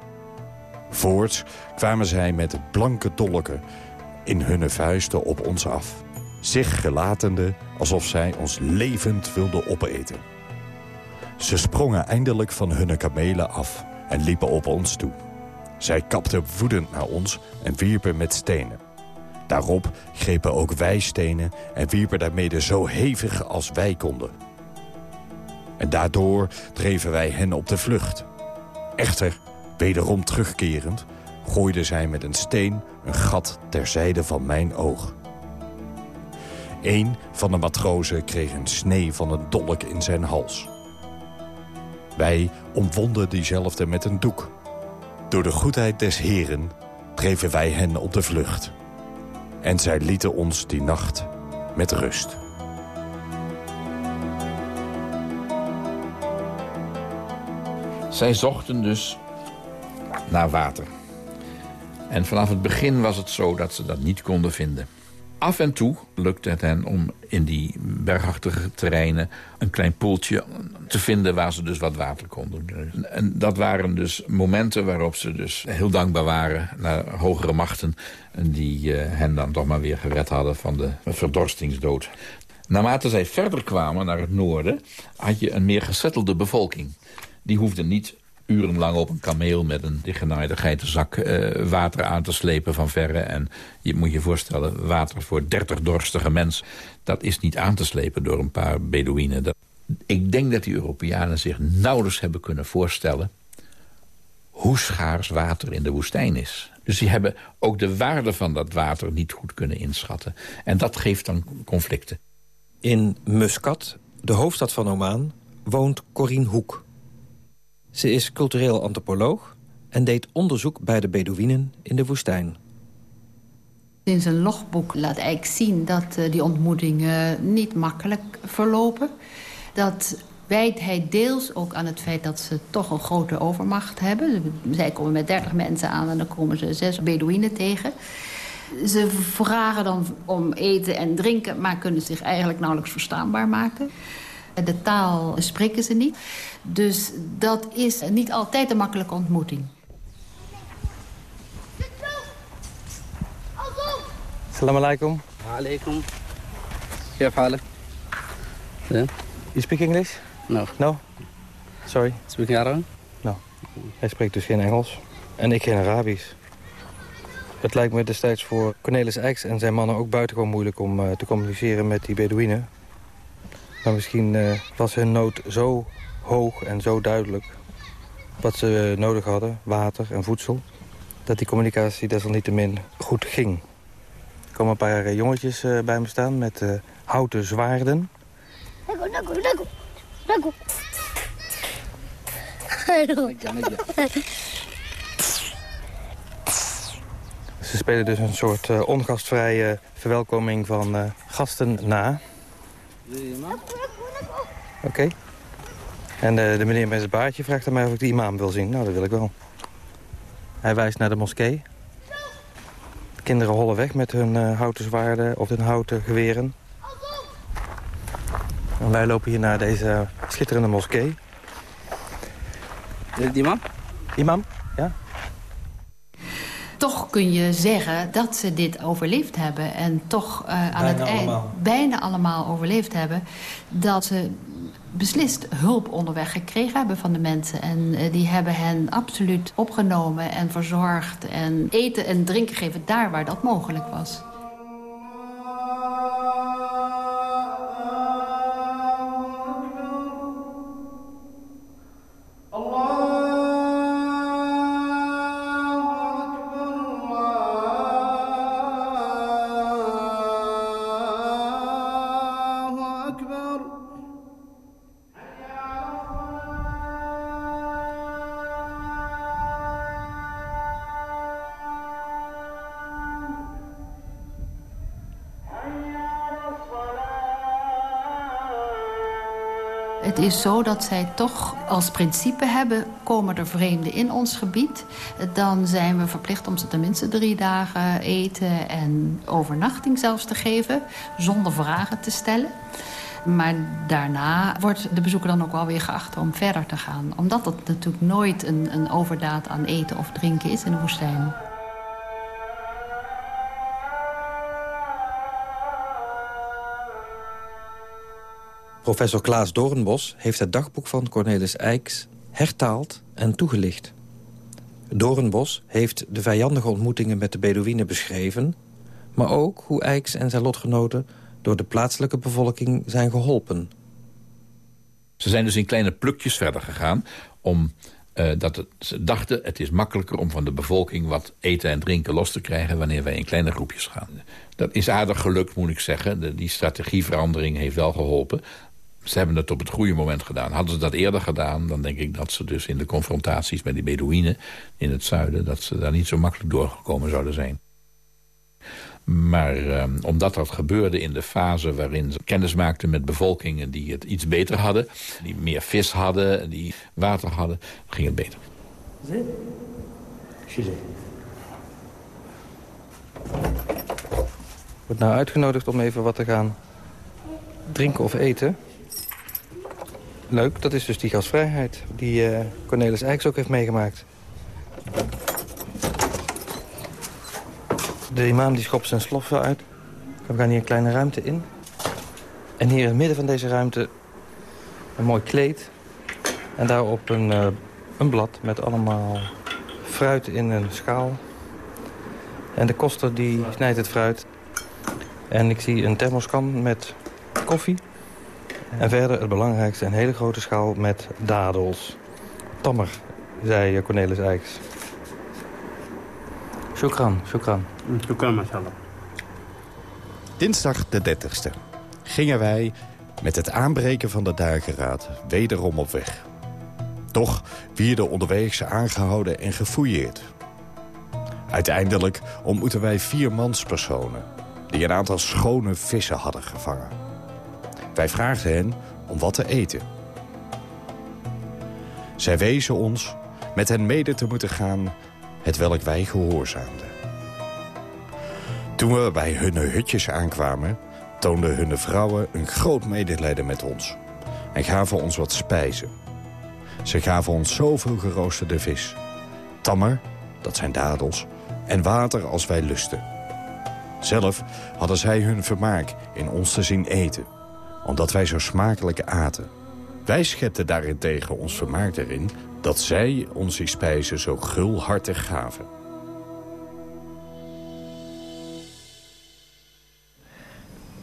Voorts kwamen zij met blanke dolken in hun vuisten op ons af. Zich gelatende alsof zij ons levend wilden opeten. Ze sprongen eindelijk van hun kamelen af en liepen op ons toe. Zij kapten woedend naar ons en wierpen met stenen. Daarop grepen ook wij stenen en wierpen daarmee zo hevig als wij konden. En daardoor dreven wij hen op de vlucht. Echter, wederom terugkerend, gooiden zij met een steen een gat terzijde van mijn oog. Een van de matrozen kreeg een snee van een dolk in zijn hals. Wij omwonden diezelfde met een doek. Door de goedheid des heren dreven wij hen op de vlucht. En zij lieten ons die nacht met rust. Zij zochten dus naar water. En vanaf het begin was het zo dat ze dat niet konden vinden. Af en toe lukte het hen om in die bergachtige terreinen... een klein poeltje te vinden waar ze dus wat water konden. En dat waren dus momenten waarop ze dus heel dankbaar waren... naar hogere machten die uh, hen dan toch maar weer gered hadden van de verdorstingsdood. Naarmate zij verder kwamen naar het noorden... had je een meer gesettelde bevolking. Die hoefde niet urenlang op een kameel met een dichtgenaaide geitenzak uh, water aan te slepen van verre. En je moet je voorstellen, water voor 30 dorstige mensen... dat is niet aan te slepen door een paar Bedouinen. Ik denk dat die Europeanen zich nauwelijks hebben kunnen voorstellen... hoe schaars water in de woestijn is. Dus die hebben ook de waarde van dat water niet goed kunnen inschatten. En dat geeft dan conflicten. In Muscat, de hoofdstad van Oman, woont Corine Hoek... Ze is cultureel antropoloog en deed onderzoek bij de Bedouinen in de woestijn. In zijn logboek laat Eijk zien dat uh, die ontmoetingen niet makkelijk verlopen. Dat wijt hij deels ook aan het feit dat ze toch een grote overmacht hebben. Zij komen met 30 mensen aan en dan komen ze zes Bedouinen tegen. Ze vragen dan om eten en drinken, maar kunnen zich eigenlijk nauwelijks verstaanbaar maken. De taal spreken ze niet. Dus dat is niet altijd een makkelijke ontmoeting. Salam alaikum. Alaikum. Ja, Je Yeah. You speak English? No. No? Sorry. Speak Arabic? No. Hij spreekt dus geen Engels. En ik geen Arabisch. Het lijkt me destijds voor Cornelis X en zijn mannen ook buitengewoon moeilijk om eh, te communiceren met die Bedouinen. Maar misschien uh, was hun nood zo hoog en zo duidelijk wat ze nodig hadden, water en voedsel, dat die communicatie desalniettemin goed ging. Er komen een paar jongetjes uh, bij me staan met houten zwaarden. Ze spelen dus een soort uh, ongastvrije verwelkoming van uh, gasten na. Oké. Okay. En uh, de meneer met zijn baardje vraagt aan mij of ik de imam wil zien. Nou, dat wil ik wel. Hij wijst naar de moskee. De kinderen hollen weg met hun houten zwaarden of hun houten geweren. En wij lopen hier naar deze schitterende moskee. De imam? Imam. Toch kun je zeggen dat ze dit overleefd hebben. En toch uh, aan bijna het eind bijna allemaal overleefd hebben. Dat ze beslist hulp onderweg gekregen hebben van de mensen. En uh, die hebben hen absoluut opgenomen en verzorgd. En eten en drinken gegeven daar waar dat mogelijk was. Is zo dat zij toch als principe hebben... komen er vreemden in ons gebied... dan zijn we verplicht om ze tenminste drie dagen eten... en overnachting zelfs te geven, zonder vragen te stellen. Maar daarna wordt de bezoeker dan ook wel weer geacht om verder te gaan. Omdat het natuurlijk nooit een, een overdaad aan eten of drinken is in de woestijn. Professor Klaas Doornbos heeft het dagboek van Cornelis Eyks hertaald en toegelicht. Doornbos heeft de vijandige ontmoetingen met de Bedouinen beschreven... maar ook hoe Eyks en zijn lotgenoten door de plaatselijke bevolking zijn geholpen. Ze zijn dus in kleine plukjes verder gegaan... om uh, dat ze dachten het is makkelijker om van de bevolking wat eten en drinken los te krijgen... wanneer wij in kleine groepjes gaan. Dat is aardig gelukt, moet ik zeggen. Die strategieverandering heeft wel geholpen ze hebben het op het goede moment gedaan. Hadden ze dat eerder gedaan, dan denk ik dat ze dus in de confrontaties met die Bedouinen in het zuiden, dat ze daar niet zo makkelijk doorgekomen zouden zijn. Maar eh, omdat dat gebeurde in de fase waarin ze kennis maakten met bevolkingen die het iets beter hadden, die meer vis hadden, die water hadden, ging het beter. Wordt nou uitgenodigd om even wat te gaan drinken of eten. Leuk, dat is dus die gasvrijheid die uh, Cornelis Eyks ook heeft meegemaakt. De imam die schopt zijn sloffen uit. We gaan hier een kleine ruimte in. En hier in het midden van deze ruimte een mooi kleed. En daarop een, uh, een blad met allemaal fruit in een schaal. En de koster die snijdt het fruit. En ik zie een thermoskan met koffie. En verder het belangrijkste, een hele grote schaal met dadels. Tammer, zei Cornelis Eyks. Shukran, shukran. Shukran, mashallah. Dinsdag de 30ste gingen wij met het aanbreken van de dageraad wederom op weg. Toch wierden onderwegs aangehouden en gefouilleerd. Uiteindelijk ontmoeten wij vier manspersonen... die een aantal schone vissen hadden gevangen. Wij vraagden hen om wat te eten. Zij wezen ons met hen mede te moeten gaan... het welk wij gehoorzaamden. Toen we bij hun hutjes aankwamen... toonden hun vrouwen een groot medelijden met ons... en gaven ons wat spijzen. Ze gaven ons zoveel geroosterde vis. Tammer, dat zijn dadels, en water als wij lusten. Zelf hadden zij hun vermaak in ons te zien eten, omdat wij zo smakelijk aten. Wij schepten daarentegen ons vermaak erin dat zij ons die spijzen zo gulhartig gaven.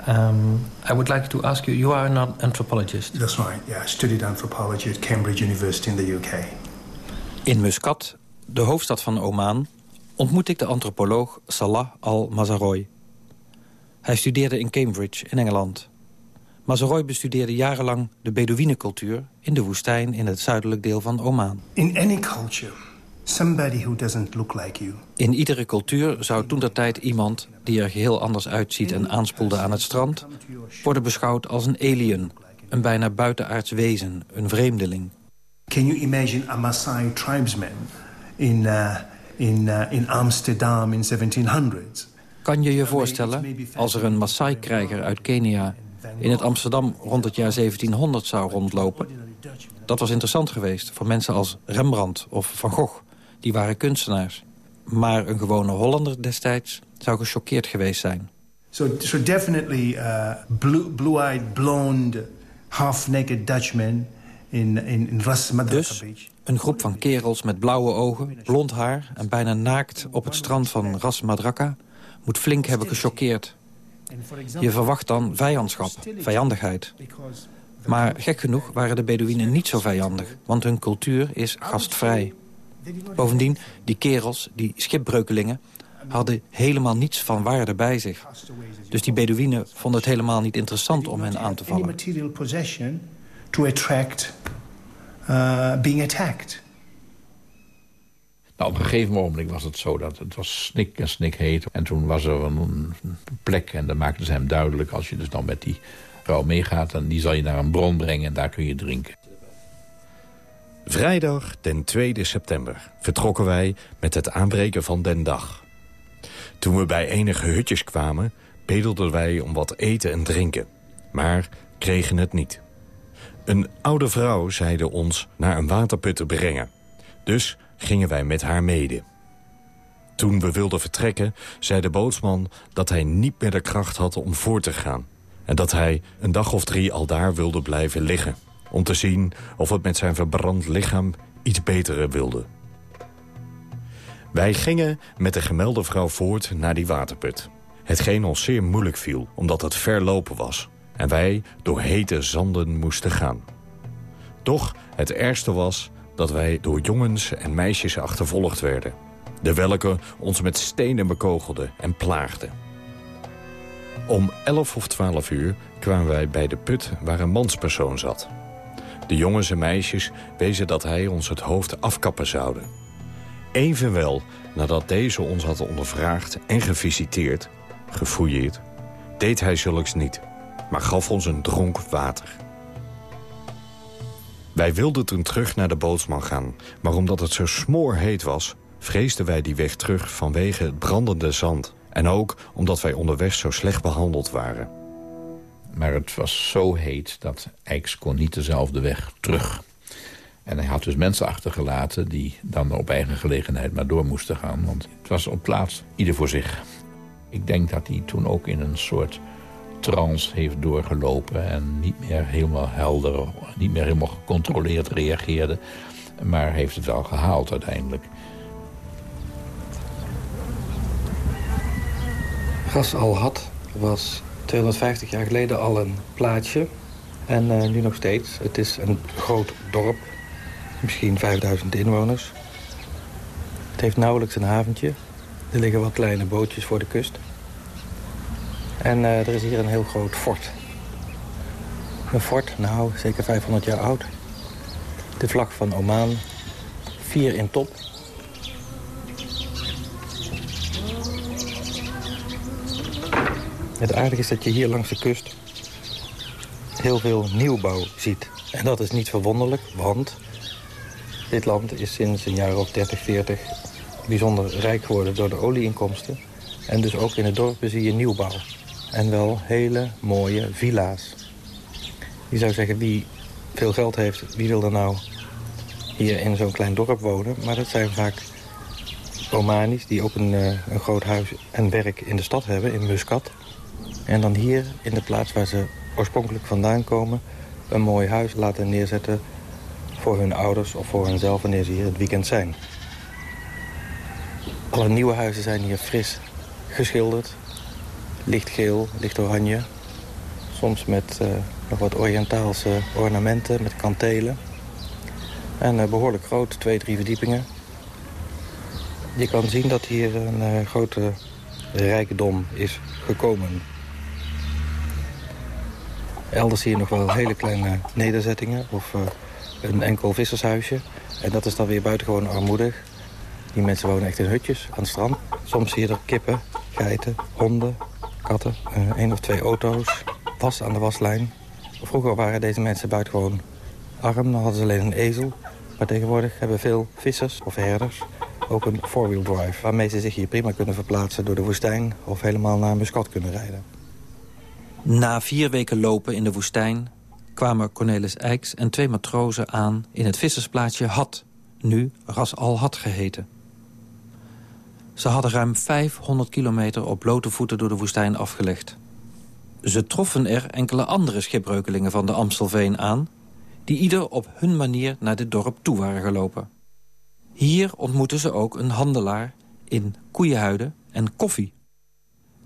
Um, I would like to ask you, you are an anthropologist. That's right, yeah. I studied anthropology at Cambridge University in the UK. In Muscat, de hoofdstad van Oman, ontmoet ik de antropoloog Salah al-Mazaroy. Hij studeerde in Cambridge in Engeland. Mazaroy bestudeerde jarenlang de Bedouinencultuur in de woestijn in het zuidelijk deel van Oman. In any culture, somebody who doesn't look like you. In iedere cultuur zou toen dat tijd iemand die er geheel anders uitziet en aanspoelde aan het strand, worden beschouwd als een alien, een bijna buitenaards wezen, een vreemdeling. Can you imagine a Maasai tribesman in, uh, in, uh, in Amsterdam in 1700s? Kan je je voorstellen als er een Maasai-krijger uit Kenia in het Amsterdam rond het jaar 1700 zou rondlopen? Dat was interessant geweest voor mensen als Rembrandt of Van Gogh. Die waren kunstenaars. Maar een gewone Hollander destijds zou gechoqueerd geweest zijn. So, so definitely uh, blue, blue-eyed, blonde, half-naked Dutchman in, in, dus een groep van kerels met blauwe ogen, blond haar... en bijna naakt op het strand van Ras Madraka... moet flink hebben gechoqueerd. Je verwacht dan vijandschap, vijandigheid. Maar gek genoeg waren de Bedouinen niet zo vijandig... want hun cultuur is gastvrij. Bovendien, die kerels, die schipbreukelingen... hadden helemaal niets van waarde bij zich. Dus die Bedouinen vonden het helemaal niet interessant om hen aan te vallen. uh, being attacked. Nou, op een gegeven moment was het zo dat het was snik en snik heet. En toen was er een plek en dan maakten ze hem duidelijk... als je dus dan met die vrouw meegaat, dan die zal je naar een bron brengen... en daar kun je drinken. Vrijdag, den 2 september, vertrokken wij met het aanbreken van den dag. Toen we bij enige hutjes kwamen, bedelden wij om wat eten en drinken. Maar kregen het niet. Een oude vrouw zeide ons naar een waterput te brengen. Dus gingen wij met haar mede. Toen we wilden vertrekken, zei de bootsman dat hij niet meer de kracht had om voor te gaan. En dat hij een dag of drie al daar wilde blijven liggen. Om te zien of het met zijn verbrand lichaam iets betere wilde. Wij gingen met de gemelde vrouw voort naar die waterput. Hetgeen ons zeer moeilijk viel, omdat het ver lopen was. En wij door hete zanden moesten gaan. Toch, het ergste was dat wij door jongens en meisjes achtervolgd werden. De welke ons met stenen bekogelden en plaagden. Om 11 of 12 uur kwamen wij bij de put waar een manspersoon zat. De jongens en meisjes wezen dat hij ons het hoofd afkappen zouden. Evenwel, nadat deze ons had ondervraagd en gevisiteerd, gefouilleerd... deed hij zulks niet, maar gaf ons een dronk water. Wij wilden toen terug naar de bootsman gaan, maar omdat het zo smoorheet was... vreesden wij die weg terug vanwege het brandende zand... en ook omdat wij onderweg zo slecht behandeld waren. Maar het was zo heet dat Eiks kon niet dezelfde weg terug. En hij had dus mensen achtergelaten die dan op eigen gelegenheid maar door moesten gaan. Want het was op plaats ieder voor zich. Ik denk dat hij toen ook in een soort trance heeft doorgelopen... en niet meer helemaal helder, niet meer helemaal gecontroleerd reageerde. Maar heeft het wel gehaald uiteindelijk. Ras al had was 250 jaar geleden al een plaatsje. En uh, nu nog steeds. Het is een groot dorp. Misschien 5000 inwoners. Het heeft nauwelijks een haventje. Er liggen wat kleine bootjes voor de kust. En uh, er is hier een heel groot fort. Een fort, nou, zeker 500 jaar oud. De vlag van Oman, vier in top. Het aardige is dat je hier langs de kust heel veel nieuwbouw ziet. En dat is niet verwonderlijk, want dit land is sinds een jaar of 30, 40 bijzonder rijk geworden door de olieinkomsten. En dus ook in de dorpen zie je nieuwbouw. En wel hele mooie villa's. Je zou zeggen, wie veel geld heeft, wie wil er nou hier in zo'n klein dorp wonen? Maar dat zijn vaak Omanis die ook een, eh, een groot huis en werk in de stad hebben, in Muscat. En dan hier in de plaats waar ze oorspronkelijk vandaan komen... een mooi huis laten neerzetten voor hun ouders of voor hunzelf wanneer ze hier het weekend zijn. Alle nieuwe huizen zijn hier fris geschilderd. Lichtgeel, licht oranje. Soms met uh, nog wat Oriëntaalse ornamenten, met kantelen. En uh, behoorlijk groot, twee, drie verdiepingen. Je kan zien dat hier een uh, grote rijkdom is gekomen. Elders zie je nog wel hele kleine nederzettingen of een enkel vissershuisje. En dat is dan weer buitengewoon armoedig. Die mensen wonen echt in hutjes aan het strand. Soms zie je er kippen, geiten, honden, katten, uh, één of twee auto's, was aan de waslijn. Vroeger waren deze mensen buitengewoon arm, dan hadden ze alleen een ezel. Maar tegenwoordig hebben veel vissers of herders ook een four-wheel drive... waarmee ze zich hier prima kunnen verplaatsen door de woestijn... of helemaal naar Muscat kunnen rijden. Na vier weken lopen in de woestijn kwamen Cornelis Eiks en twee matrozen aan... in het vissersplaatsje Had, nu Ras Al Had geheten. Ze hadden ruim 500 kilometer op blote voeten door de woestijn afgelegd. Ze troffen er enkele andere schipbreukelingen van de Amstelveen aan... die ieder op hun manier naar dit dorp toe waren gelopen. Hier ontmoetten ze ook een handelaar in koeienhuiden en koffie.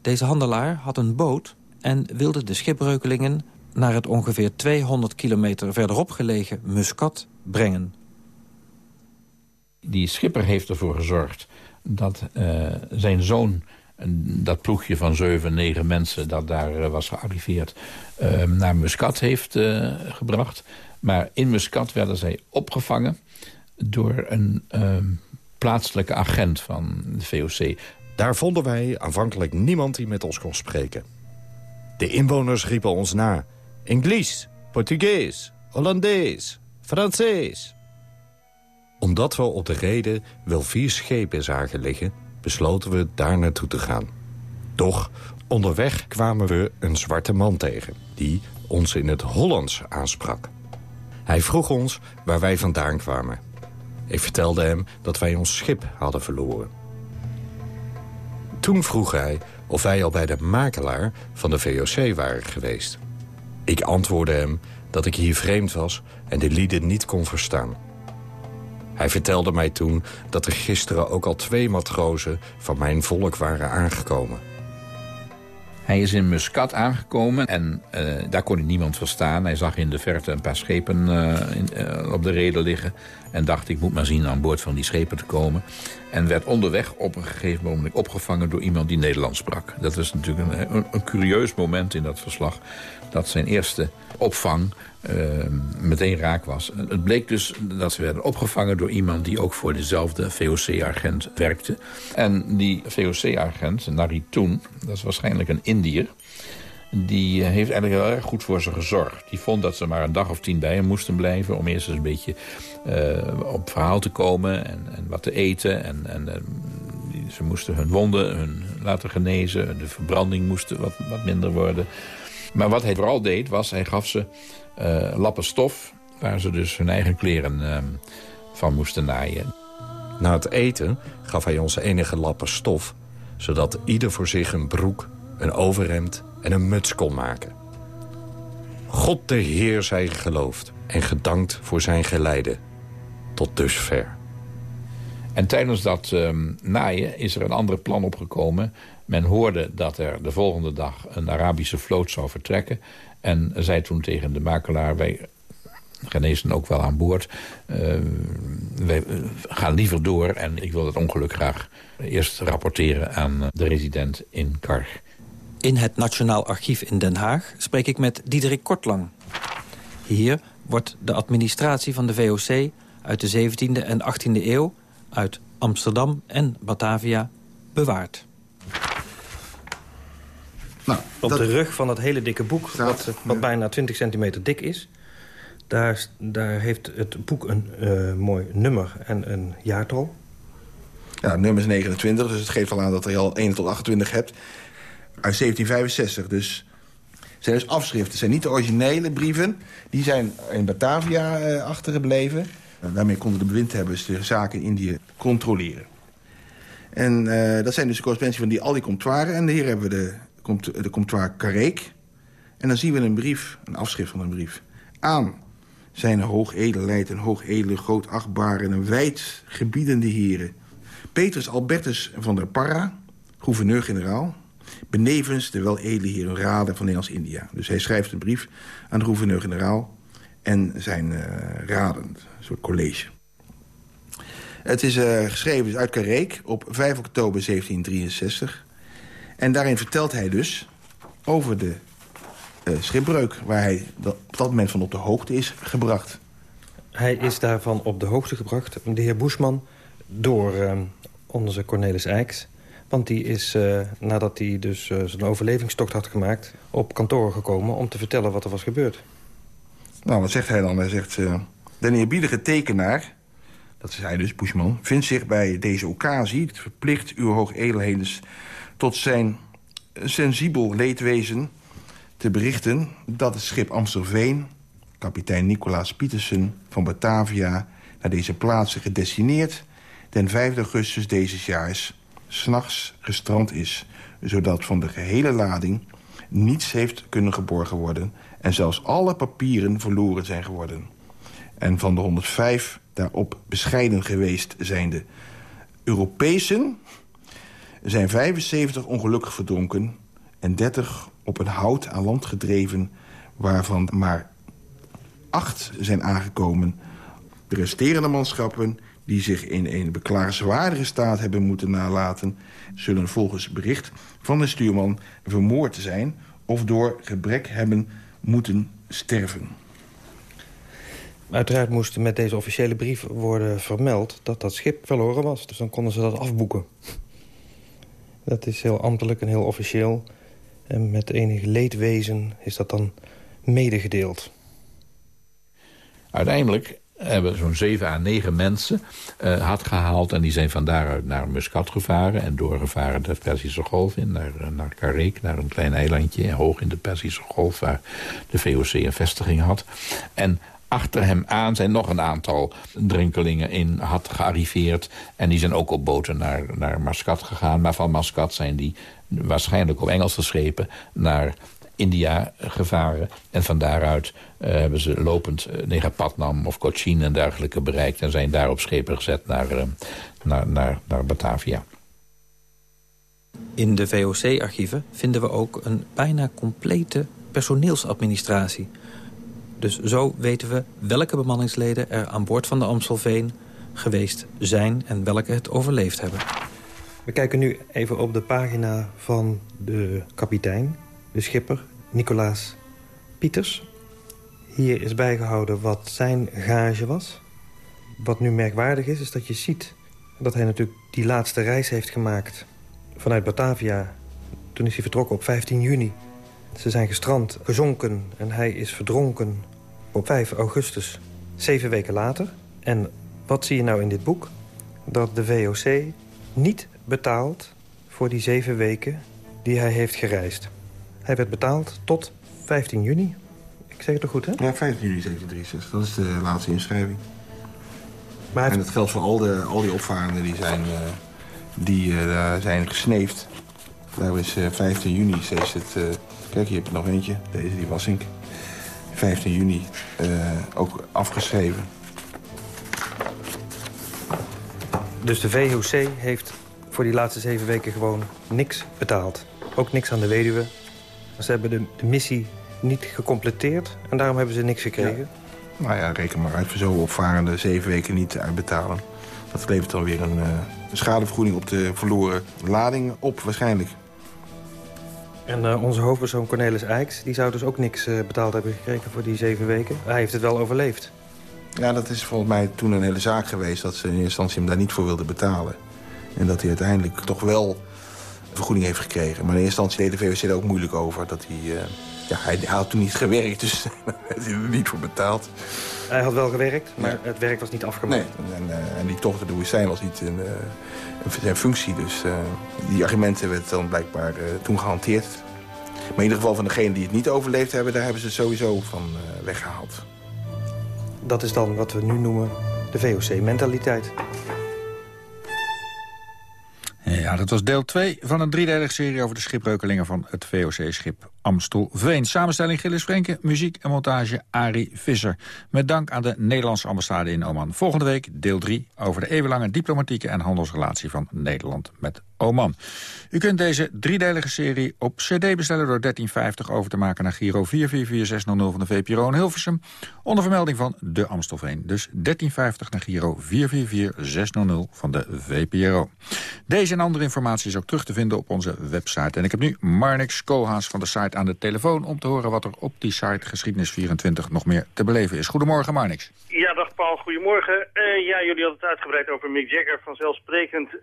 Deze handelaar had een boot en wilde de schipbreukelingen... naar het ongeveer 200 kilometer verderop gelegen Muscat brengen. Die schipper heeft ervoor gezorgd dat uh, zijn zoon dat ploegje van zeven, negen mensen dat daar uh, was gearriveerd... Uh, naar Muscat heeft uh, gebracht. Maar in Muscat werden zij opgevangen door een ehm, plaatselijke agent van de VOC. Daar vonden wij aanvankelijk niemand die met ons kon spreken. De inwoners riepen ons na. Engels, Portugees, Hollandees, Fransees omdat we op de reden wel vier schepen zagen liggen... besloten we daar naartoe te gaan. Doch onderweg kwamen we een zwarte man tegen... die ons in het Hollands aansprak. Hij vroeg ons waar wij vandaan kwamen. Ik vertelde hem dat wij ons schip hadden verloren. Toen vroeg hij of wij al bij de makelaar van de VOC waren geweest. Ik antwoordde hem dat ik hier vreemd was en de lieden niet kon verstaan... Hij vertelde mij toen dat er gisteren ook al twee matrozen van mijn volk waren aangekomen. Hij is in Muscat aangekomen en uh, daar kon hij niemand verstaan. Hij zag in de verte een paar schepen in, uh, op de reden liggen... en dacht, ik moet maar zien aan boord van die schepen te komen. En werd onderweg op een gegeven moment opgevangen door iemand die Nederlands sprak. Dat is natuurlijk een, een, een curieus moment in dat verslag... dat zijn eerste opvang uh, meteen raak was. Het bleek dus dat ze werden opgevangen door iemand... die ook voor dezelfde VOC-agent werkte. En die VOC-agent, Naritoon, dat is waarschijnlijk een Indiër... die eh, heeft eigenlijk heel erg goed voor ze gezorgd. Die vond dat ze maar een dag of tien bij hem moesten blijven... om eerst eens een beetje uh, op verhaal te komen en, en, wat te eten. En, en ze moesten hun wonden hun laten genezen. De verbranding moest wat, wat minder worden... Maar wat hij vooral deed, was hij gaf ze lappen stof... waar ze dus hun eigen kleren uh, van moesten naaien. Na het eten gaf hij ons enige lappen stof... zodat ieder voor zich een broek, een overhemd en een muts kon maken. God de Heer zij geloofd en gedankt voor zijn geleide. Tot dusver. En tijdens dat um, naaien is er een ander plan opgekomen. Men hoorde dat er de volgende dag een Arabische vloot zou vertrekken. En zei toen tegen de makelaar... wij genezen ook wel aan boord. Uh, wij gaan liever door en ik wil het ongeluk graag eerst rapporteren aan de resident in Karg. In het Nationaal Archief in Den Haag spreek ik met Diederik Kortlang. Hier wordt de administratie van de VOC uit de 17e en 18e eeuw... uit Amsterdam en Batavia bewaard. Nou, Op de rug van dat hele dikke boek, wat, wat bijna 20 centimeter dik is... Daar, daar heeft het boek een uh, mooi nummer en een jaartal. Ja, nummer is 29, dus het geeft al aan dat je al 1 tot 28 hebt. Uit 1765, dus... zijn dus afschriften. Het zijn niet de originele brieven. Die zijn in Batavia uh, achtergebleven. En daarmee konden de bewindhebbers de zaken in Indië controleren. En uh, dat zijn dus de correspondentie van die, al die comptoiren. En hier hebben we de, de comptoir Careek. En dan zien we een brief, een afschrift van een brief... aan zijn hoogedelheid en hoogedele, grootachtbare en wijd gebiedende heren. Petrus Albertus van der Parra, gouverneur-generaal... benevens de weledele heren raden van Nederlands-India. Dus hij schrijft een brief aan de gouverneur-generaal en zijn uh, raden, een soort college. Het is uh, geschreven uit Careek op 5 oktober 1763. En daarin vertelt hij dus over de uh, schipbreuk... waar hij dat, op dat moment van op de hoogte is gebracht. Hij is daarvan op de hoogte gebracht, de heer Boesman... door uh, onze Cornelis Eijks. Want die is, uh, nadat hij dus zijn overlevingstocht had gemaakt... op kantoor gekomen om te vertellen wat er was gebeurd. Nou, wat zegt hij dan? Hij zegt... de eerbiedige tekenaar, dat is hij dus, Boesman... vindt zich bij deze occasie verplicht uw hoogedelheden... tot zijn sensibel leedwezen te berichten dat het schip Amstelveen... kapitein Nicolaas Pietersen van Batavia... naar deze plaatsen gedestineerd... den 5 augustus deze jaars s'nachts gestrand is... zodat van de gehele lading niets heeft kunnen geborgen worden... en zelfs alle papieren verloren zijn geworden. En van de 105 daarop bescheiden geweest zijnde Europeessen... zijn 75 ongelukkig verdronken en 30 op een hout aan land gedreven... waarvan maar acht zijn aangekomen. De resterende manschappen die zich in een beklagenswaardige staat hebben moeten nalaten... zullen volgens bericht van de stuurman vermoord zijn... of door gebrek hebben moeten sterven. Uiteraard moest met deze officiële brief worden vermeld... dat dat schip verloren was, dus dan konden ze dat afboeken. Dat is heel ambtelijk en heel officieel... En met enig leedwezen is dat dan medegedeeld. Uiteindelijk hebben zo'n 7 à 9 mensen uh, had gehaald... en die zijn van daaruit naar Muscat gevaren... en doorgevaren de Persische Golf in, naar, naar Karek... naar een klein eilandje hoog in de Persische Golf... waar de VOC een vestiging had. En achter hem aan zijn nog een aantal drinkelingen in had gearriveerd. En die zijn ook op boten naar, naar Mascat gegaan. Maar van Mascat zijn die waarschijnlijk op Engelse schepen naar India gevaren. En van daaruit uh, hebben ze lopend uh, Negapatnam of Cochin en dergelijke bereikt... en zijn daar op schepen gezet naar, naar, naar, naar Batavia. In de VOC-archieven vinden we ook een bijna complete personeelsadministratie. Dus zo weten we welke bemanningsleden er aan boord van de Amstelveen geweest zijn... en welke het overleefd hebben. We kijken nu even op de pagina van de kapitein, de schipper, Nicolaas Pieters. Hier is bijgehouden wat zijn gage was. Wat nu merkwaardig is, is dat je ziet dat hij natuurlijk die laatste reis heeft gemaakt... vanuit Batavia. Toen is hij vertrokken op 15 juni. Ze zijn gestrand, gezonken en hij is verdronken op 5 augustus. Zeven weken later. En wat zie je nou in dit boek? Dat de VOC niet betaald voor die zeven weken die hij heeft gereisd. Hij werd betaald tot 15 juni. Ik zeg het toch goed, hè? Ja, 15 juni 1763. Dat is de laatste inschrijving. Maar En dat geldt voor al, de, al die opvarenden die zijn, uh, die, uh, zijn gesneefd. Daar is uh, 15 juni steeds het... Kijk, hier heb je nog eentje. Deze, die was ik. 15 juni ook afgeschreven. Dus de VOC heeft voor die laatste zeven weken gewoon niks betaald. Ook niks aan de weduwe. Ze hebben de, de missie niet gecompleteerd en daarom hebben ze niks gekregen. Ja. Nou ja, reken maar uit voor zo opvarende zeven weken niet uitbetalen. Dat levert dan weer een, uh, een schadevergoeding op de verloren lading op waarschijnlijk. En uh, onze hoofdpersoon Cornelis Eiks, die zou dus ook niks uh, betaald hebben gekregen voor die zeven weken. Hij heeft het wel overleefd. Ja, dat is volgens mij toen een hele zaak geweest... dat ze in eerste instantie hem daar niet voor wilden betalen. En dat hij uiteindelijk toch wel vergoeding heeft gekregen. Maar in eerste instantie deed de VOC er ook moeilijk over. Dat hij, uh, ja, hij, had toen niet gewerkt, dus hij er niet voor betaald. Hij had wel gewerkt, maar ja. het werk was niet afgemaakt. Nee, en, uh, en die tocht door de woestijn was niet een, uh, zijn functie. Dus die argumenten werden dan blijkbaar toen gehanteerd. Maar in ieder geval van degenen die het niet overleefd hebben... daar hebben ze het sowieso van weggehaald. Dat is dan wat we nu noemen de VOC-mentaliteit. Ja, dat was deel 2 van een driedelige serie over de schipbreukelingen van het VOC-schip Amstelveen. Samenstelling Gilles Frenke, muziek en montage Arie Visser. Met dank aan de Nederlandse ambassade in Oman. Volgende week deel 3 over de eeuwenlange diplomatieke en handelsrelatie van Nederland met Oman. U kunt deze driedelige serie op cd bestellen door 1350 over te maken naar Giro 444600 van de VPRO in Hilversum. Onder vermelding van de Amstelveen. Dus 1350 naar Giro 444600 van de VPRO. Deze en andere informatie is ook terug te vinden op onze website. En ik heb nu Marnix Koolhaas van de site aan de telefoon... om te horen wat er op die site Geschiedenis24 nog meer te beleven is. Goedemorgen, Marnix. Ja, dag Paul, goedemorgen. Uh, ja, jullie hadden het uitgebreid over Mick Jagger, vanzelfsprekend. Uh,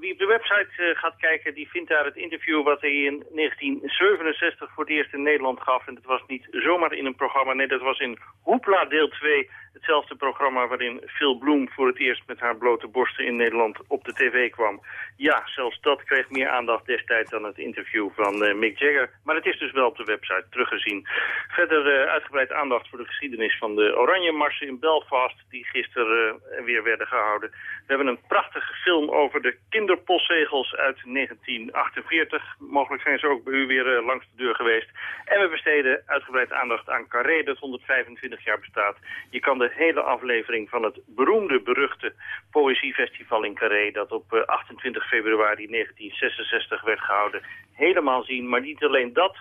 wie op de website uh, gaat kijken, die vindt daar het interview... wat hij in 1967 voor het eerst in Nederland gaf. En dat was niet zomaar in een programma, nee, dat was in Hoepla deel 2... Hetzelfde programma waarin Phil Bloem voor het eerst met haar blote borsten in Nederland op de tv kwam. Ja, zelfs dat kreeg meer aandacht destijds dan het interview van uh, Mick Jagger. Maar het is dus wel op de website teruggezien. Verder uh, uitgebreid aandacht voor de geschiedenis van de Oranje Marsen in Belfast, die gisteren uh, weer werden gehouden. We hebben een prachtige film over de kinderpostzegels uit 1948. Mogelijk zijn ze ook bij u weer langs de deur geweest. En we besteden uitgebreid aandacht aan Carré, dat 125 jaar bestaat. Je kan de hele aflevering van het beroemde, beruchte Poëziefestival in Carré... dat op 28 februari 1966 werd gehouden, helemaal zien. Maar niet alleen dat...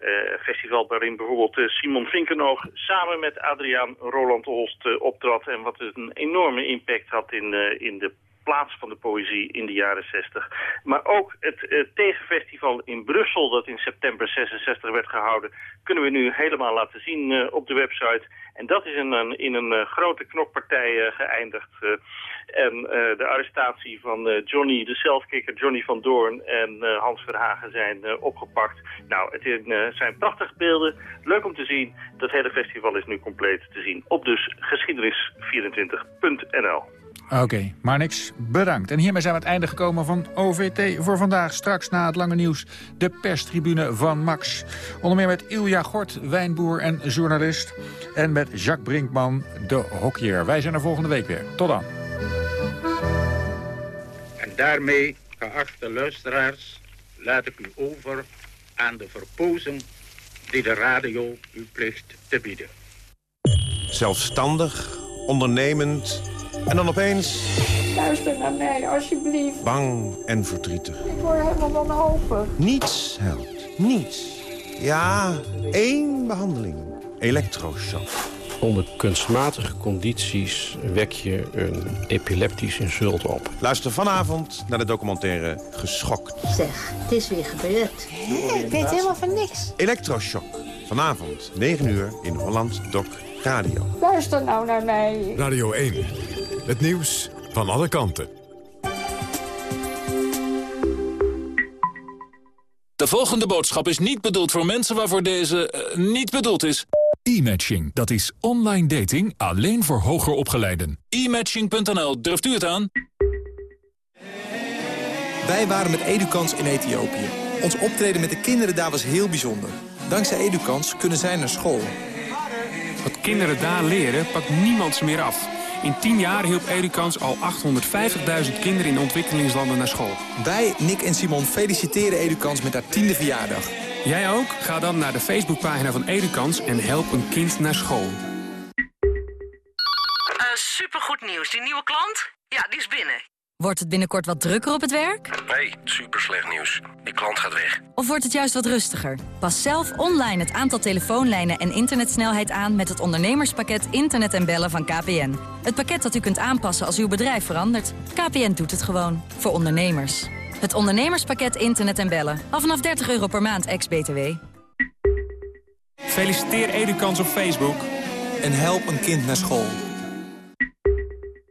Uh, festival waarin bijvoorbeeld uh, Simon Vinkenoog samen met Adriaan Roland Holst uh, optrad... en wat een enorme impact had in, in de plaats van de poëzie in de jaren 60. Maar ook het uh, tegenfestival in Brussel, dat in september 66 werd gehouden... kunnen we nu helemaal laten zien uh, op de website. En dat is in een, in een uh, grote knokpartij geëindigd. en de arrestatie van Johnny, de zelfkikker Johnny van Doorn en Hans Verhagen zijn opgepakt. Nou, het zijn prachtige beelden. Leuk om te zien. Dat hele festival is nu compleet te zien op dus geschiedenis24.nl. Oké, okay, maar niks. Bedankt. En hiermee zijn we aan het einde gekomen van OVT voor vandaag. Straks na het lange nieuws de perstribune van Max. Onder meer met Ilja Gort, wijnboer en journalist. En met Jacques Brinkman, de hockeyer. Wij zijn er volgende week weer. Tot dan. En daarmee, geachte luisteraars, laat ik u over aan de verpozen die de radio u plicht te bieden. Zelfstandig, ondernemend en dan opeens... Luister naar mij, alsjeblieft. Bang en verdrietig. Ik word helemaal wanhopig. Niets helpt. Niets. Ja, één behandeling. Elektroshock. Onder kunstmatige condities wek je een epileptisch insult op. Luister vanavond naar de documentaire Geschokt. Zeg, het is weer gebeurd. Ik weet helemaal van niks. Elektroshock. Vanavond, 9 uur, in Holland Doc Radio. Luister nou naar mij. Radio 1. Het nieuws van alle kanten. De volgende boodschap is niet bedoeld voor mensen waarvoor deze uh, niet bedoeld is. E-matching, dat is online dating alleen voor hoger opgeleiden. E-matching.nl, durft u het aan? Wij waren met Edukans in Ethiopië. Ons optreden met de kinderen daar was heel bijzonder. Dankzij Edukans kunnen zij naar school. Wat kinderen daar leren, pakt niemand ze meer af. In 10 jaar hielp Edukans al 850.000 kinderen in ontwikkelingslanden naar school. Wij, Nick en Simon, feliciteren Edukans met haar tiende verjaardag. Jij ook? Ga dan naar de Facebookpagina van Edukans en help een kind naar school. Uh, supergoed nieuws. Die nieuwe klant? Ja, die is binnen. Wordt het binnenkort wat drukker op het werk? Nee, super slecht nieuws. Die klant gaat weg. Of wordt het juist wat rustiger? Pas zelf online het aantal telefoonlijnen en internetsnelheid aan... met het ondernemerspakket Internet en Bellen van KPN. Het pakket dat u kunt aanpassen als uw bedrijf verandert. KPN doet het gewoon. Voor ondernemers. Het ondernemerspakket internet en bellen. Al vanaf 30 euro per maand, ex-BTW. Feliciteer Edukans op Facebook. En help een kind naar school.